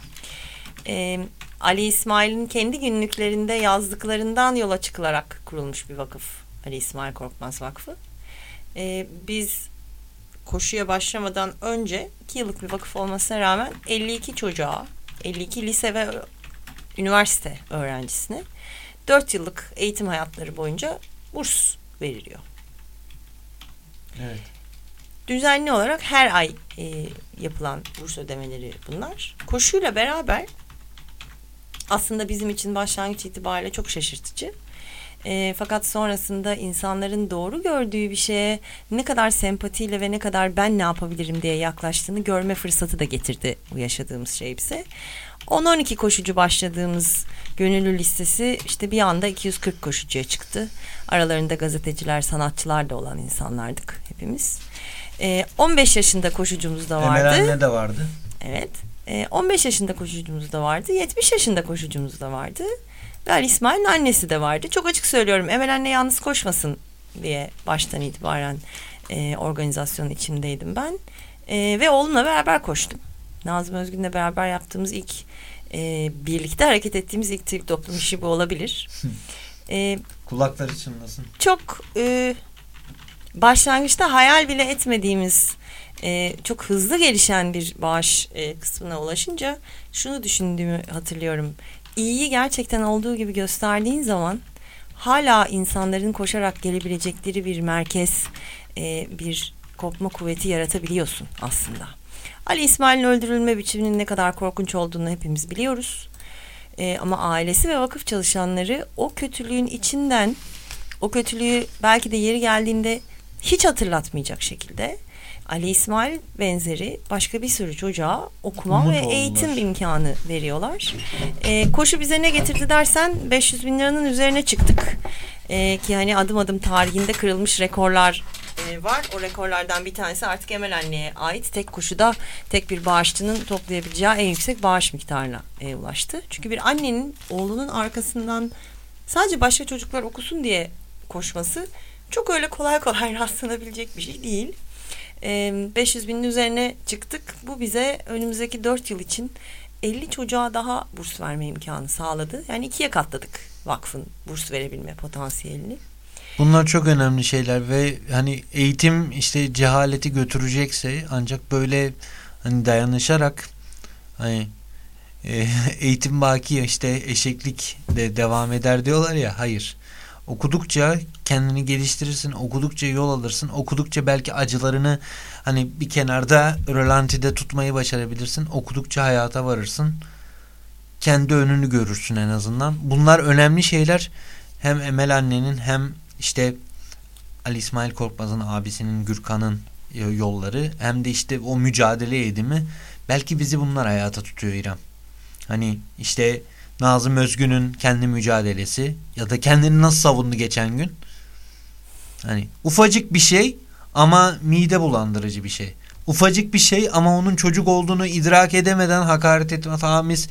D: Ee, Ali İsmail'in kendi günlüklerinde yazdıklarından yola çıkılarak kurulmuş bir vakıf. Ali İsmail Korkmaz Vakfı. Ee, biz koşuya başlamadan önce 2 yıllık bir vakıf olmasına rağmen 52 çocuğa, 52 lise ve üniversite öğrencisine 4 yıllık eğitim hayatları boyunca burs veriliyor.
C: Evet.
D: Düzenli olarak her ay e, yapılan burs ödemeleri bunlar. Koşuyla beraber aslında bizim için başlangıç itibariyle çok şaşırtıcı. E, fakat sonrasında insanların doğru gördüğü bir şeye ne kadar sempatiyle ve ne kadar ben ne yapabilirim diye yaklaştığını görme fırsatı da getirdi bu yaşadığımız şey bize. 10-12 koşucu başladığımız gönüllü listesi işte bir anda 240 koşucuya çıktı. Aralarında gazeteciler, sanatçılar da olan insanlardık hepimiz. E, 15 yaşında koşucumuz da vardı.
C: Emel Anne de vardı.
D: Evet. E, 15 yaşında koşucumuz da vardı. 70 yaşında koşucumuz da vardı. Ve Ali İsmail'in annesi de vardı. Çok açık söylüyorum. Emel anne yalnız koşmasın diye baştan itibaren e, organizasyonun içindeydim ben. E, ve oğlumla beraber koştum. Nazım Özgün'le beraber yaptığımız ilk e, birlikte hareket ettiğimiz ilk Türk toplum işi bu olabilir. <laughs> E,
C: Kulakları çınlasın.
D: çok e, başlangıçta hayal bile etmediğimiz e, çok hızlı gelişen bir bağış e, kısmına ulaşınca şunu düşündüğümü hatırlıyorum. İyiyi gerçekten olduğu gibi gösterdiğin zaman hala insanların koşarak gelebilecekleri bir merkez, e, bir kopma kuvveti yaratabiliyorsun aslında. Ali İsmail'in öldürülme biçiminin ne kadar korkunç olduğunu hepimiz biliyoruz. E, ama ailesi ve vakıf çalışanları o kötülüğün içinden o kötülüğü belki de yeri geldiğinde hiç hatırlatmayacak şekilde Ali İsmail benzeri başka bir sürü çocuğa okuma
C: Umut
D: ve
C: oldular.
D: eğitim imkanı veriyorlar. E, koşu bize ne getirdi dersen 500 bin liranın üzerine çıktık. E, ki hani adım adım tarihinde kırılmış rekorlar e, var. O rekorlardan bir tanesi artık Emel Anne'ye ait. Tek koşuda tek bir bağışçının toplayabileceği en yüksek bağış miktarına e, ulaştı. Çünkü bir annenin oğlunun arkasından sadece başka çocuklar okusun diye koşması çok öyle kolay kolay <laughs> rastlanabilecek bir şey değil. E, 500 binin üzerine çıktık. Bu bize önümüzdeki 4 yıl için 50 çocuğa daha burs verme imkanı sağladı. Yani ikiye katladık vakfın burs verebilme potansiyelini.
C: Bunlar çok önemli şeyler ve hani eğitim işte cehaleti götürecekse ancak böyle hani dayanışarak hani e, <laughs> eğitim baki işte eşeklik de devam eder diyorlar ya hayır. Okudukça kendini geliştirirsin, okudukça yol alırsın, okudukça belki acılarını hani bir kenarda rölantide tutmayı başarabilirsin, okudukça hayata varırsın. Kendi önünü görürsün en azından. Bunlar önemli şeyler. Hem Emel annenin hem işte Ali İsmail Korkmaz'ın abisinin Gürkan'ın e, yolları hem de işte o mücadele edimi belki bizi bunlar hayata tutuyor İrem. Hani işte Nazım Özgün'ün kendi mücadelesi ya da kendini nasıl savundu geçen gün. Hani ufacık bir şey ama mide bulandırıcı bir şey. Ufacık bir şey ama onun çocuk olduğunu idrak edemeden hakaret etme tamiz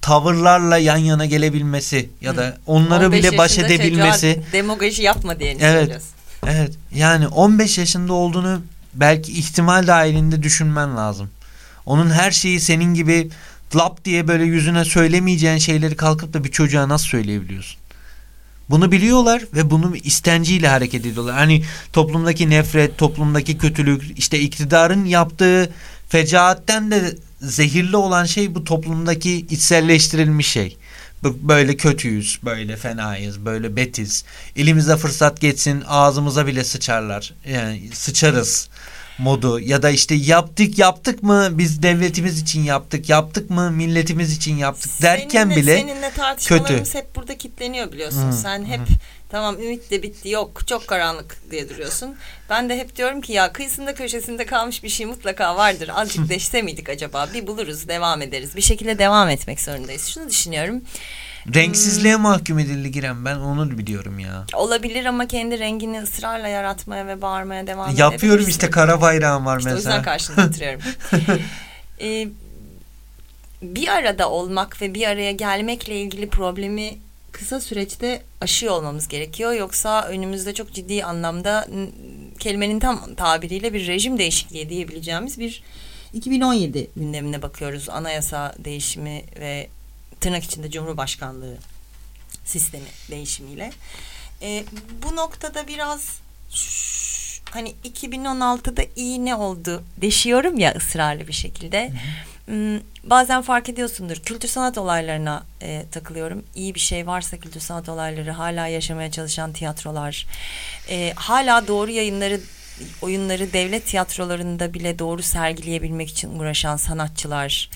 C: tavırlarla yan yana gelebilmesi ya da onları
D: 15
C: bile baş edebilmesi.
D: Demagoji yapma diye
C: Evet. Evet yani 15 yaşında olduğunu belki ihtimal dahilinde düşünmen lazım. Onun her şeyi senin gibi lap diye böyle yüzüne söylemeyeceğin şeyleri kalkıp da bir çocuğa nasıl söyleyebiliyorsun? Bunu biliyorlar ve bunu istenciyle hareket ediyorlar. Hani toplumdaki nefret, toplumdaki kötülük, işte iktidarın yaptığı fecaatten de zehirli olan şey bu toplumdaki içselleştirilmiş şey. Böyle kötüyüz, böyle fenayız, böyle betiz. Elimize fırsat geçsin ağzımıza bile sıçarlar. Yani sıçarız modu ya da işte yaptık yaptık mı biz devletimiz için yaptık yaptık mı milletimiz için yaptık derken
D: seninle,
C: bile
D: Seninle tartışmalarımız
C: kötü.
D: hep burada kitleniyor biliyorsun.
C: Hı,
D: Sen hep tamam ümit de bitti yok çok karanlık diye duruyorsun. Ben de hep diyorum ki ya kıyısında köşesinde kalmış bir şey mutlaka vardır. Azıcık <laughs> deşse miydik acaba? Bir buluruz devam ederiz. Bir şekilde devam etmek zorundayız. Şunu düşünüyorum.
C: Renksizliğe mahkum edildi giren ben onu biliyorum ya.
D: Olabilir ama kendi rengini ısrarla yaratmaya ve bağırmaya devam
C: Yapıyorum
D: edebilirsin.
C: işte kara bayrağım var
D: İşte o yüzden
C: mesela.
D: karşında <laughs> oturuyorum. Ee, bir arada olmak ve bir araya gelmekle ilgili problemi kısa süreçte aşıyor olmamız gerekiyor. Yoksa önümüzde çok ciddi anlamda kelimenin tam tabiriyle bir rejim değişikliği diyebileceğimiz bir 2017 gündemine bakıyoruz. Anayasa değişimi ve tırnak içinde Cumhurbaşkanlığı sistemi değişimiyle. E, bu noktada biraz şş, hani 2016'da iyi ne oldu deşiyorum ya ısrarlı bir şekilde. Hmm, bazen fark ediyorsundur kültür sanat olaylarına e, takılıyorum. İyi bir şey varsa kültür sanat olayları hala yaşamaya çalışan tiyatrolar, e, hala doğru yayınları oyunları devlet tiyatrolarında bile doğru sergileyebilmek için uğraşan sanatçılar,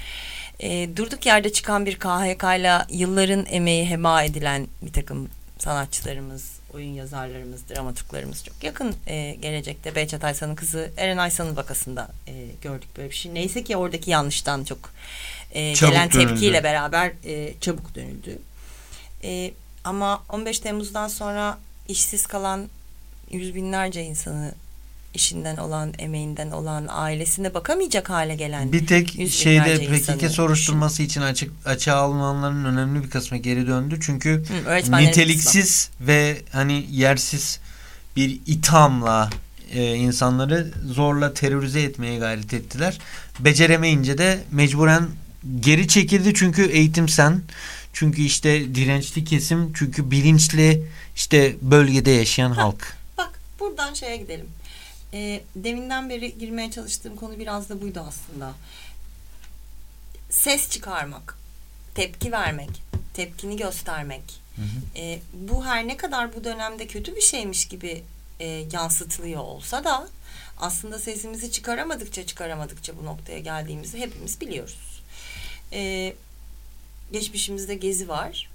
D: e, durduk yerde çıkan bir KHK ile yılların emeği heba edilen bir takım sanatçılarımız, oyun yazarlarımız, dramaturglarımız çok yakın e, gelecekte Behçet Aysan'ın kızı Eren Aysan'ın vakasında e, gördük böyle bir şey. Neyse ki oradaki yanlıştan çok e, gelen dönüldü. tepkiyle beraber e, çabuk dönüldü. E, ama 15 Temmuz'dan sonra işsiz kalan yüz binlerce insanı işinden olan, emeğinden olan, ailesine bakamayacak hale gelen
C: bir tek şeyde PKK soruşturması için açık açığa alınanların önemli bir kısmı geri döndü. Çünkü Hı, niteliksiz kısmı. ve hani yersiz bir ithamla e, insanları zorla terörize etmeye gayret ettiler. Beceremeyince de mecburen geri çekildi çünkü eğitim sen. Çünkü işte dirençli kesim, çünkü bilinçli işte bölgede yaşayan ha, halk.
D: Bak buradan şeye gidelim. E, deminden beri girmeye çalıştığım konu biraz da buydu aslında. Ses çıkarmak, tepki vermek, tepkini göstermek. Hı hı. E, bu her ne kadar bu dönemde kötü bir şeymiş gibi e, yansıtılıyor olsa da aslında sesimizi çıkaramadıkça çıkaramadıkça bu noktaya geldiğimizi hepimiz biliyoruz. E, geçmişimizde gezi var.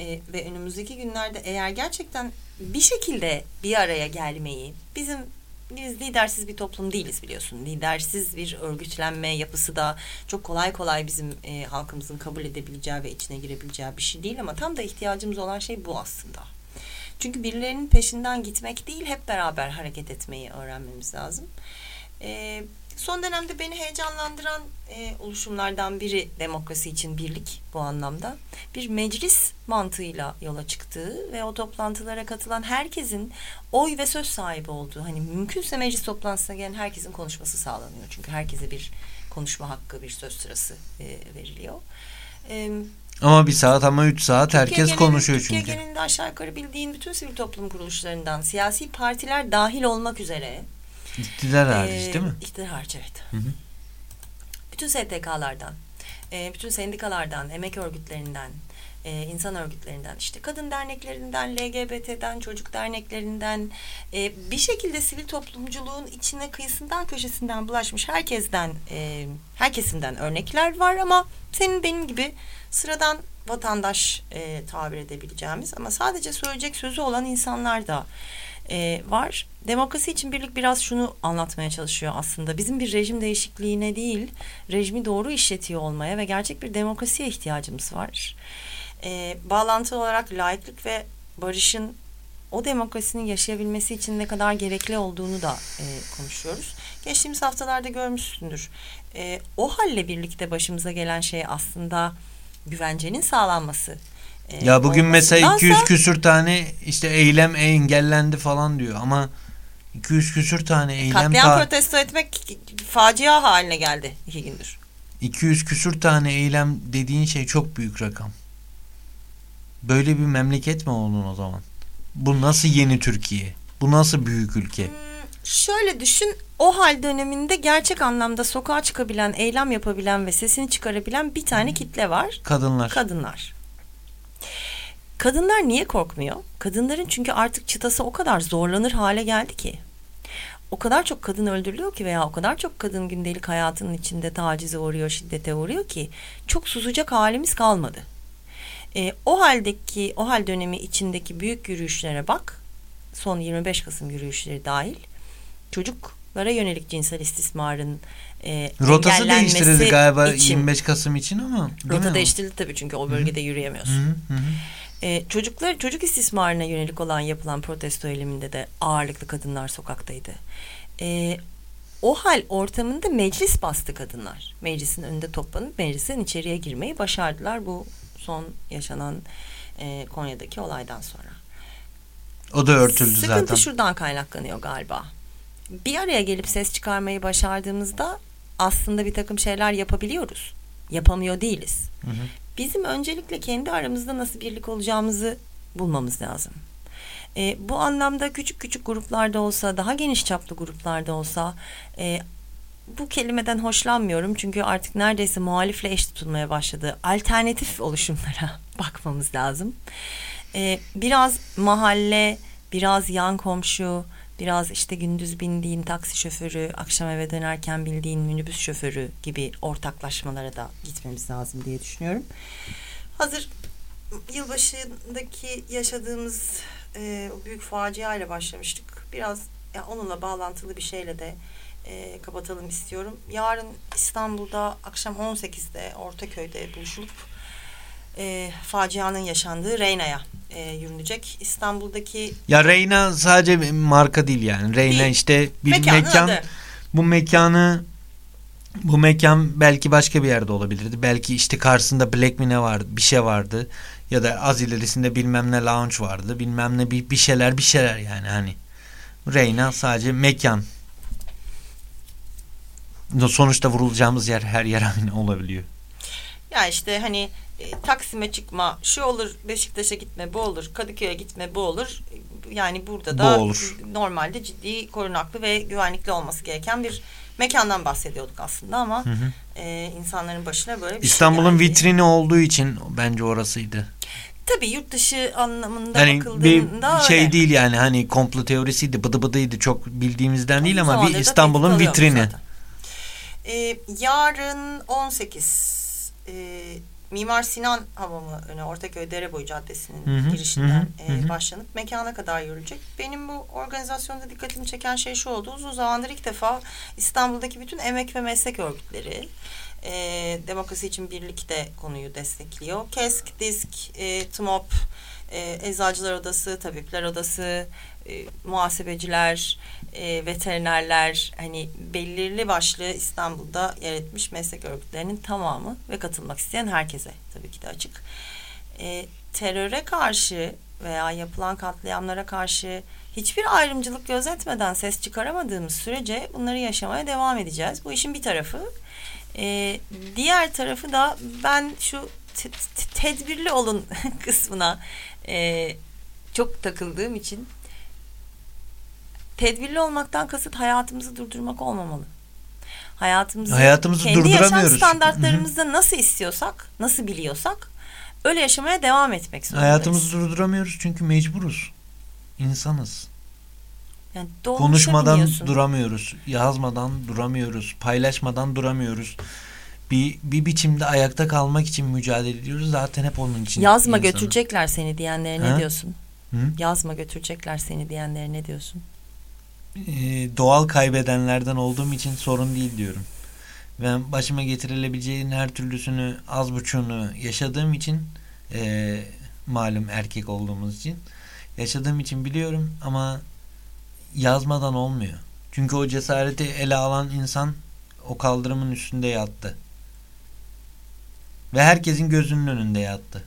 D: E, ve önümüzdeki günlerde eğer gerçekten bir şekilde bir araya gelmeyi bizim biz lidersiz bir toplum değiliz biliyorsun. Lidersiz bir örgütlenme yapısı da çok kolay kolay bizim e, halkımızın kabul edebileceği ve içine girebileceği bir şey değil ama tam da ihtiyacımız olan şey bu aslında. Çünkü birilerinin peşinden gitmek değil hep beraber hareket etmeyi öğrenmemiz lazım. E, son dönemde beni heyecanlandıran e, oluşumlardan biri demokrasi için birlik bu anlamda. Bir meclis mantığıyla yola çıktığı ve o toplantılara katılan herkesin oy ve söz sahibi olduğu. Hani mümkünse meclis toplantısına gelen herkesin konuşması sağlanıyor. Çünkü herkese bir konuşma hakkı, bir söz sırası e, veriliyor.
C: E, ama bir saat ama üç saat Türkiye herkes genelinde, konuşuyor
D: Türkiye
C: çünkü.
D: Türkiye genelinde aşağı yukarı bildiğin bütün sivil toplum kuruluşlarından, siyasi partiler dahil olmak üzere
C: İktidar hariç ee, değil mi?
D: İktidar hariç evet. Hı hı. Bütün STK'lardan, e, bütün sendikalardan, emek örgütlerinden, e, insan örgütlerinden, işte kadın derneklerinden, LGBT'den, çocuk derneklerinden, e, bir şekilde sivil toplumculuğun içine kıyısından köşesinden bulaşmış herkesten, e, herkesinden örnekler var ama senin benim gibi sıradan vatandaş e, tabir edebileceğimiz ama sadece söyleyecek sözü olan insanlar da e, var. Demokrasi için birlik biraz şunu anlatmaya çalışıyor aslında. Bizim bir rejim değişikliğine değil, rejimi doğru işletiyor olmaya ve gerçek bir demokrasiye ihtiyacımız var. E, bağlantı olarak laiklik ve barışın o demokrasinin yaşayabilmesi için ne kadar gerekli olduğunu da e, konuşuyoruz. Geçtiğimiz haftalarda görmüşsündür. E, o halle birlikte başımıza gelen şey aslında güvencenin sağlanması
C: e, ya bugün mesela 200 küsür tane işte eylem engellendi falan diyor ama 200 küsür tane eylem
D: katliam protesto etmek facia haline geldi iki gündür.
C: 200 küsür tane eylem dediğin şey çok büyük rakam. Böyle bir memleket mi oldun o zaman? Bu nasıl yeni Türkiye? Bu nasıl büyük ülke? Hmm,
D: şöyle düşün o hal döneminde gerçek anlamda sokağa çıkabilen, eylem yapabilen ve sesini çıkarabilen bir tane kitle var.
C: Kadınlar.
D: Kadınlar. Kadınlar niye korkmuyor? Kadınların çünkü artık çıtası o kadar zorlanır hale geldi ki. O kadar çok kadın öldürülüyor ki veya o kadar çok kadın gündelik hayatının içinde tacize uğruyor, şiddete uğruyor ki çok susacak halimiz kalmadı. E, o haldeki, o hal dönemi içindeki büyük yürüyüşlere bak. Son 25 Kasım yürüyüşleri dahil. Çocuklara yönelik cinsel istismarın e,
C: Rotası değiştirildi galiba için, 25 Kasım için ama.
D: Rota değiştirildi tabii çünkü o bölgede Hı-hı. yürüyemiyorsun. Hı-hı. E, çocuklar çocuk istismarına yönelik olan yapılan protesto eyleminde de ağırlıklı kadınlar sokaktaydı. E, o hal ortamında meclis bastı kadınlar. Meclisin önünde toplanıp meclisten içeriye girmeyi başardılar bu son yaşanan e, Konya'daki olaydan sonra.
C: O da örtüldü
D: Sıkıntı
C: zaten.
D: şuradan kaynaklanıyor galiba. Bir araya gelip ses çıkarmayı başardığımızda aslında bir takım şeyler yapabiliyoruz. Yapamıyor değiliz.
C: Hı hı.
D: Bizim öncelikle kendi aramızda nasıl birlik olacağımızı bulmamız lazım. E, bu anlamda küçük küçük gruplarda olsa, daha geniş çaplı gruplarda olsa e, bu kelimeden hoşlanmıyorum. Çünkü artık neredeyse muhalifle eş tutulmaya başladı. Alternatif oluşumlara <laughs> bakmamız lazım. E, biraz mahalle, biraz yan komşu, biraz işte gündüz bindiğin taksi şoförü, akşam eve dönerken bildiğin minibüs şoförü gibi ortaklaşmalara da gitmemiz lazım diye düşünüyorum. Hazır yılbaşındaki yaşadığımız e, o büyük facia ile başlamıştık. Biraz ya onunla bağlantılı bir şeyle de e, kapatalım istiyorum. Yarın İstanbul'da akşam 18'de Ortaköy'de buluşulup e, facianın yaşandığı Reyna'ya e, yürünecek. İstanbul'daki
C: Ya Reyna sadece bir marka değil yani. Reyna
D: Değil.
C: işte bir
D: mekanın
C: mekan.
D: adı.
C: Bu mekanı bu mekan belki başka bir yerde olabilirdi. Belki işte karşısında Black mi ne vardı, bir şey vardı. Ya da az ilerisinde bilmem ne lounge vardı. Bilmem ne bir, bir şeyler bir şeyler yani hani. Reyna sadece mekan. Sonuçta vurulacağımız yer her yer aynı olabiliyor.
D: Ya işte hani Taksim'e çıkma, şu olur Beşiktaş'a gitme, bu olur, Kadıköy'e gitme, bu olur. Yani burada da
C: Bu olur.
D: normalde ciddi korunaklı ve güvenlikli olması gereken bir mekandan bahsediyorduk aslında ama
C: Hı hı.
D: e, insanların başına böyle bir şey
C: İstanbul'un
D: geldi.
C: vitrini olduğu için bence orasıydı.
D: Tabii yurt dışı anlamında
C: Hani bir
D: bakıldığında
C: şey
D: öyle.
C: değil yani hani komplo teorisiydi bıdı bıdıydı çok bildiğimizden değil
D: Uzun
C: ama bir İstanbul'un vitrini.
D: zaten. E, yarın 18 e, Mimar Sinan Havamı önü Ortaköy Dereboyu Caddesi'nin
C: Hı hı,
D: girişinden
C: hı hı,
D: e, başlanıp mekana kadar yürüyecek. Benim bu organizasyonda dikkatimi çeken şey şu oldu. Uzun zamandır ilk defa İstanbul'daki bütün emek ve meslek örgütleri e, Demokrasi için Birlik de konuyu destekliyor. KESK, DİSK, e, TMOP, e, Eczacılar Odası, Tabipler Odası, e, muhasebeciler, e, veterinerler hani belirli başlı İstanbul'da yer etmiş meslek örgütlerinin tamamı ve katılmak isteyen herkese tabii ki de açık. E, teröre karşı veya yapılan katliamlara karşı hiçbir ayrımcılık gözetmeden ses çıkaramadığımız sürece bunları yaşamaya devam edeceğiz. Bu işin bir tarafı. E, diğer tarafı da ben şu te- te- tedbirli olun <laughs> kısmına e, çok takıldığım için tedbirli olmaktan kasıt hayatımızı durdurmak olmamalı. Hayatımızı,
C: Hayatımızı
D: kendi yaşam standartlarımızda nasıl istiyorsak, nasıl biliyorsak öyle yaşamaya devam etmek zorundayız.
C: Hayatımızı durduramıyoruz çünkü mecburuz. İnsanız.
D: yani dolmuşa
C: Konuşmadan duramıyoruz. Yazmadan duramıyoruz. Paylaşmadan duramıyoruz. Bir, bir biçimde ayakta kalmak için mücadele ediyoruz. Zaten hep onun için.
D: Yazma
C: insanız.
D: götürecekler seni diyenlere ne
C: Ha?
D: diyorsun?
C: Hı?
D: Yazma götürecekler seni diyenlere ne diyorsun?
C: Ee, doğal kaybedenlerden olduğum için sorun değil diyorum. Ben başıma getirilebileceğin her türlüsünü az buçuğunu yaşadığım için ee, malum erkek olduğumuz için yaşadığım için biliyorum ama yazmadan olmuyor. Çünkü o cesareti ele alan insan o kaldırımın üstünde yattı. Ve herkesin gözünün önünde yattı.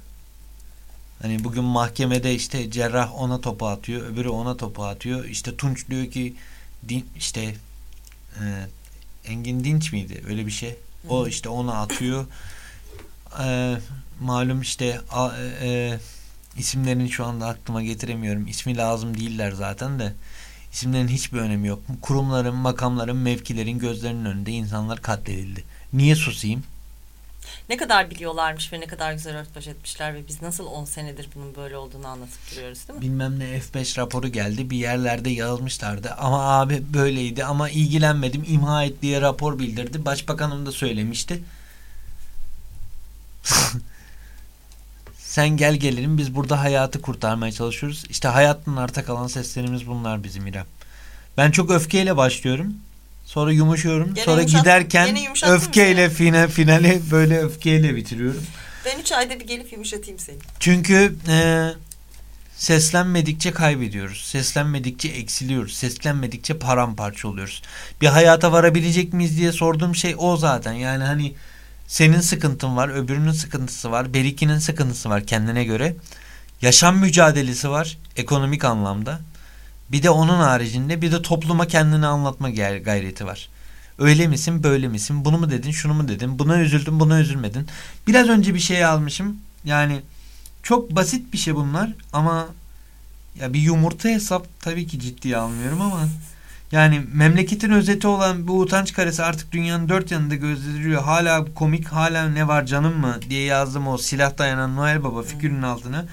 C: Hani bugün mahkemede işte cerrah ona topu atıyor, öbürü ona topu atıyor. İşte Tunç diyor ki din, işte e, Engin Dinç miydi? Öyle bir şey. O işte ona atıyor. E, malum işte a, e, isimlerini şu anda aklıma getiremiyorum. İsmi lazım değiller zaten de. İsimlerin hiçbir önemi yok. Kurumların, makamların, mevkilerin gözlerinin önünde insanlar katledildi. Niye susayım?
D: Ne kadar biliyorlarmış ve ne kadar güzel örtbaş etmişler ve biz nasıl 10 senedir bunun böyle olduğunu anlatıp duruyoruz değil mi?
C: bilmem ne F5 raporu geldi bir yerlerde yazmışlardı. Ama abi böyleydi ama ilgilenmedim imha et diye rapor bildirdi. Başbakanım da söylemişti. <laughs> Sen gel gelelim biz burada hayatı kurtarmaya çalışıyoruz. İşte hayatın arta kalan seslerimiz bunlar bizim İrem. Ben çok öfkeyle başlıyorum sonra yumuşuyorum
D: Gene
C: sonra
D: yumuşattın-
C: giderken
D: gene yumuşattın mı
C: öfkeyle fine, finale böyle öfkeyle bitiriyorum
D: Ben 3 ayda bir gelip yumuşatayım seni.
C: çünkü e, seslenmedikçe kaybediyoruz. Seslenmedikçe eksiliyoruz. Seslenmedikçe paramparça oluyoruz. Bir hayata varabilecek miyiz diye sorduğum şey o zaten. Yani hani senin sıkıntın var, öbürünün sıkıntısı var, berikinin sıkıntısı var kendine göre. yaşam mücadelesi var ekonomik anlamda. Bir de onun haricinde bir de topluma kendini anlatma gayreti var. Öyle misin böyle misin bunu mu dedin şunu mu dedin buna üzüldün buna üzülmedin. Biraz önce bir şey almışım yani çok basit bir şey bunlar ama ya bir yumurta hesap tabii ki ciddiye almıyorum ama yani memleketin özeti olan bu utanç karesi artık dünyanın dört yanında gösteriliyor. Hala komik, hala ne var canım mı diye yazdım o silah dayanan Noel Baba figürünün altına.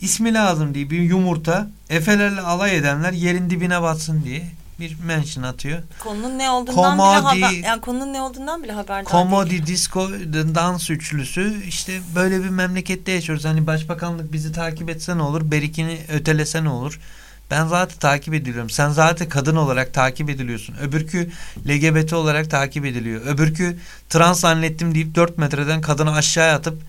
C: İsmi lazım diye bir yumurta Efelerle alay edenler yerin dibine batsın diye bir mention atıyor.
D: Konunun ne olduğundan Komodi, bile haber, yani konunun ne olduğundan bile haberdar
C: Komodi değil. Disco dans üçlüsü işte böyle bir memlekette yaşıyoruz. Hani başbakanlık bizi takip etse ne olur? Berikini ötelese ne olur? Ben zaten takip ediliyorum. Sen zaten kadın olarak takip ediliyorsun. Öbürkü LGBT olarak takip ediliyor. Öbürkü trans zannettim deyip 4 metreden kadını aşağıya atıp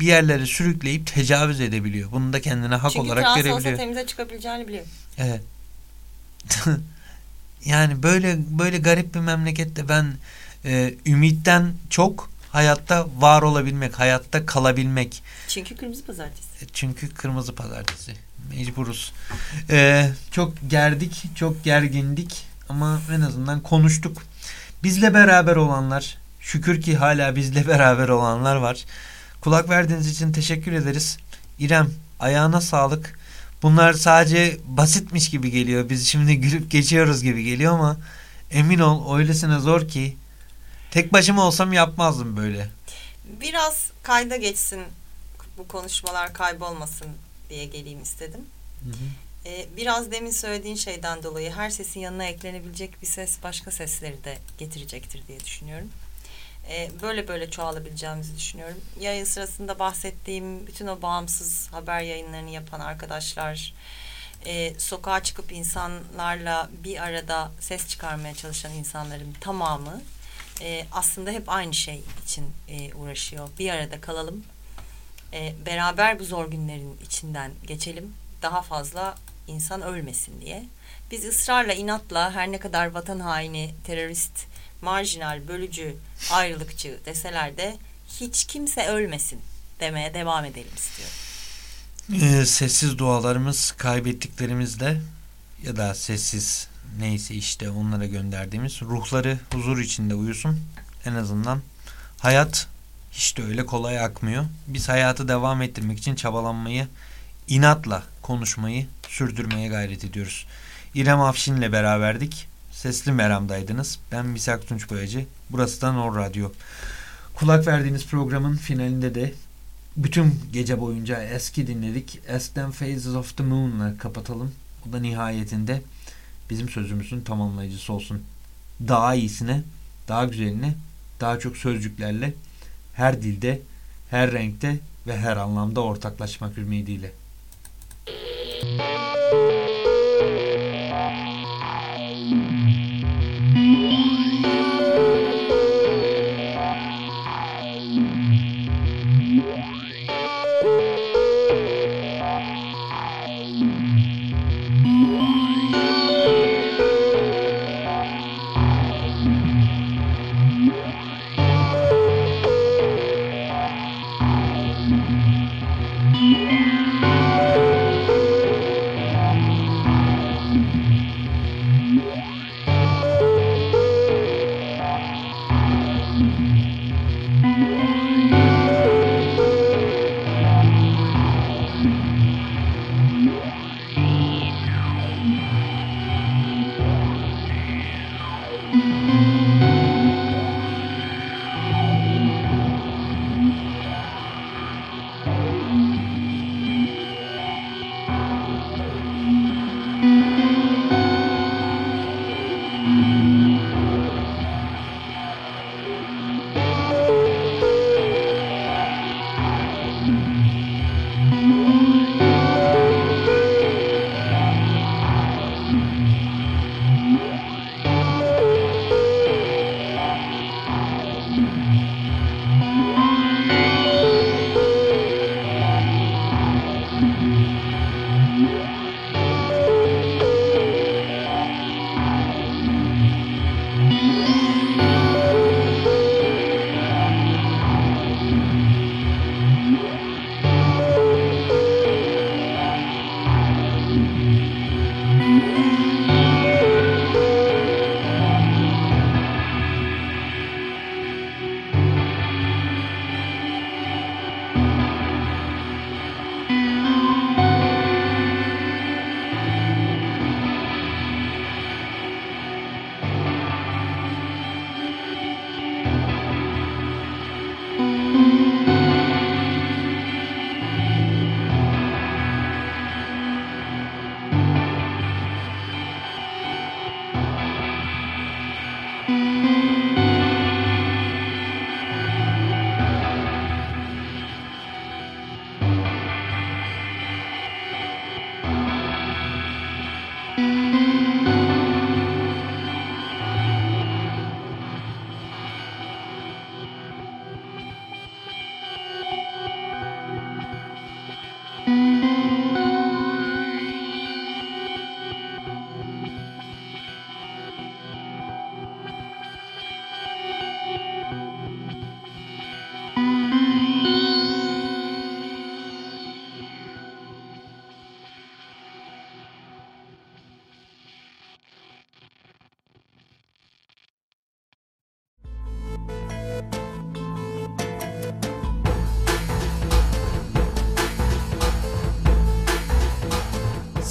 C: bir yerlere sürükleyip tecavüz edebiliyor. Bunu da kendine hak
D: Çünkü
C: olarak görebiliyor.
D: Çünkü temize çıkabileceğini biliyor.
C: Evet. <laughs> yani böyle böyle garip bir memlekette ben e, ümitten çok hayatta var olabilmek, hayatta kalabilmek.
D: Çünkü kırmızı pazartesi.
C: E, çünkü kırmızı pazartesi. Mecburuz. Ee, çok gerdik, çok gergindik ama en azından konuştuk. Bizle beraber olanlar, şükür ki hala bizle <laughs> beraber olanlar var. Kulak verdiğiniz için teşekkür ederiz. İrem, ayağına sağlık. Bunlar sadece basitmiş gibi geliyor. Biz şimdi gülüp geçiyoruz gibi geliyor ama emin ol öylesine zor ki tek başıma olsam yapmazdım böyle.
D: Biraz kayda geçsin bu konuşmalar kaybolmasın diye geleyim istedim. Hı hı. Ee, biraz demin söylediğin şeyden dolayı her sesin yanına eklenebilecek bir ses başka sesleri de getirecektir diye düşünüyorum. Ee, böyle böyle çoğalabileceğimizi düşünüyorum. Yayın sırasında bahsettiğim bütün o bağımsız haber yayınlarını yapan arkadaşlar, e, sokağa çıkıp insanlarla bir arada ses çıkarmaya çalışan insanların tamamı e, aslında hep aynı şey için e, uğraşıyor. Bir arada kalalım, e, beraber bu zor günlerin içinden geçelim. Daha fazla insan ölmesin diye. Biz ısrarla, inatla her ne kadar vatan haini, terörist, marjinal, bölücü, ayrılıkçı deseler de hiç kimse ölmesin demeye devam edelim istiyorum.
C: Ee, sessiz dualarımız kaybettiklerimizle ya da sessiz neyse işte onlara gönderdiğimiz ruhları huzur içinde uyusun. En azından hayat hiç de öyle kolay akmıyor. Biz hayatı devam ettirmek için çabalanmayı, inatla konuşmayı sürdürmeye gayret ediyoruz. İrem Afşin'le beraberdik. Sesli Meram'daydınız. Ben Misak Tunç Boyacı. Burası da Nor Radyo. Kulak verdiğiniz programın finalinde de bütün gece boyunca eski dinledik. Eskiden Phases of the Moon'la kapatalım. O da nihayetinde bizim sözümüzün tamamlayıcısı olsun. Daha iyisine, daha güzeline, daha çok sözcüklerle her dilde, her renkte ve her anlamda ortaklaşmak ümidiyle.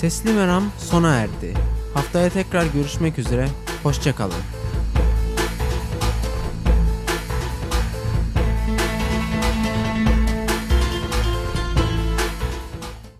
A: Sesli Meram sona erdi. Haftaya tekrar görüşmek üzere. Hoşçakalın.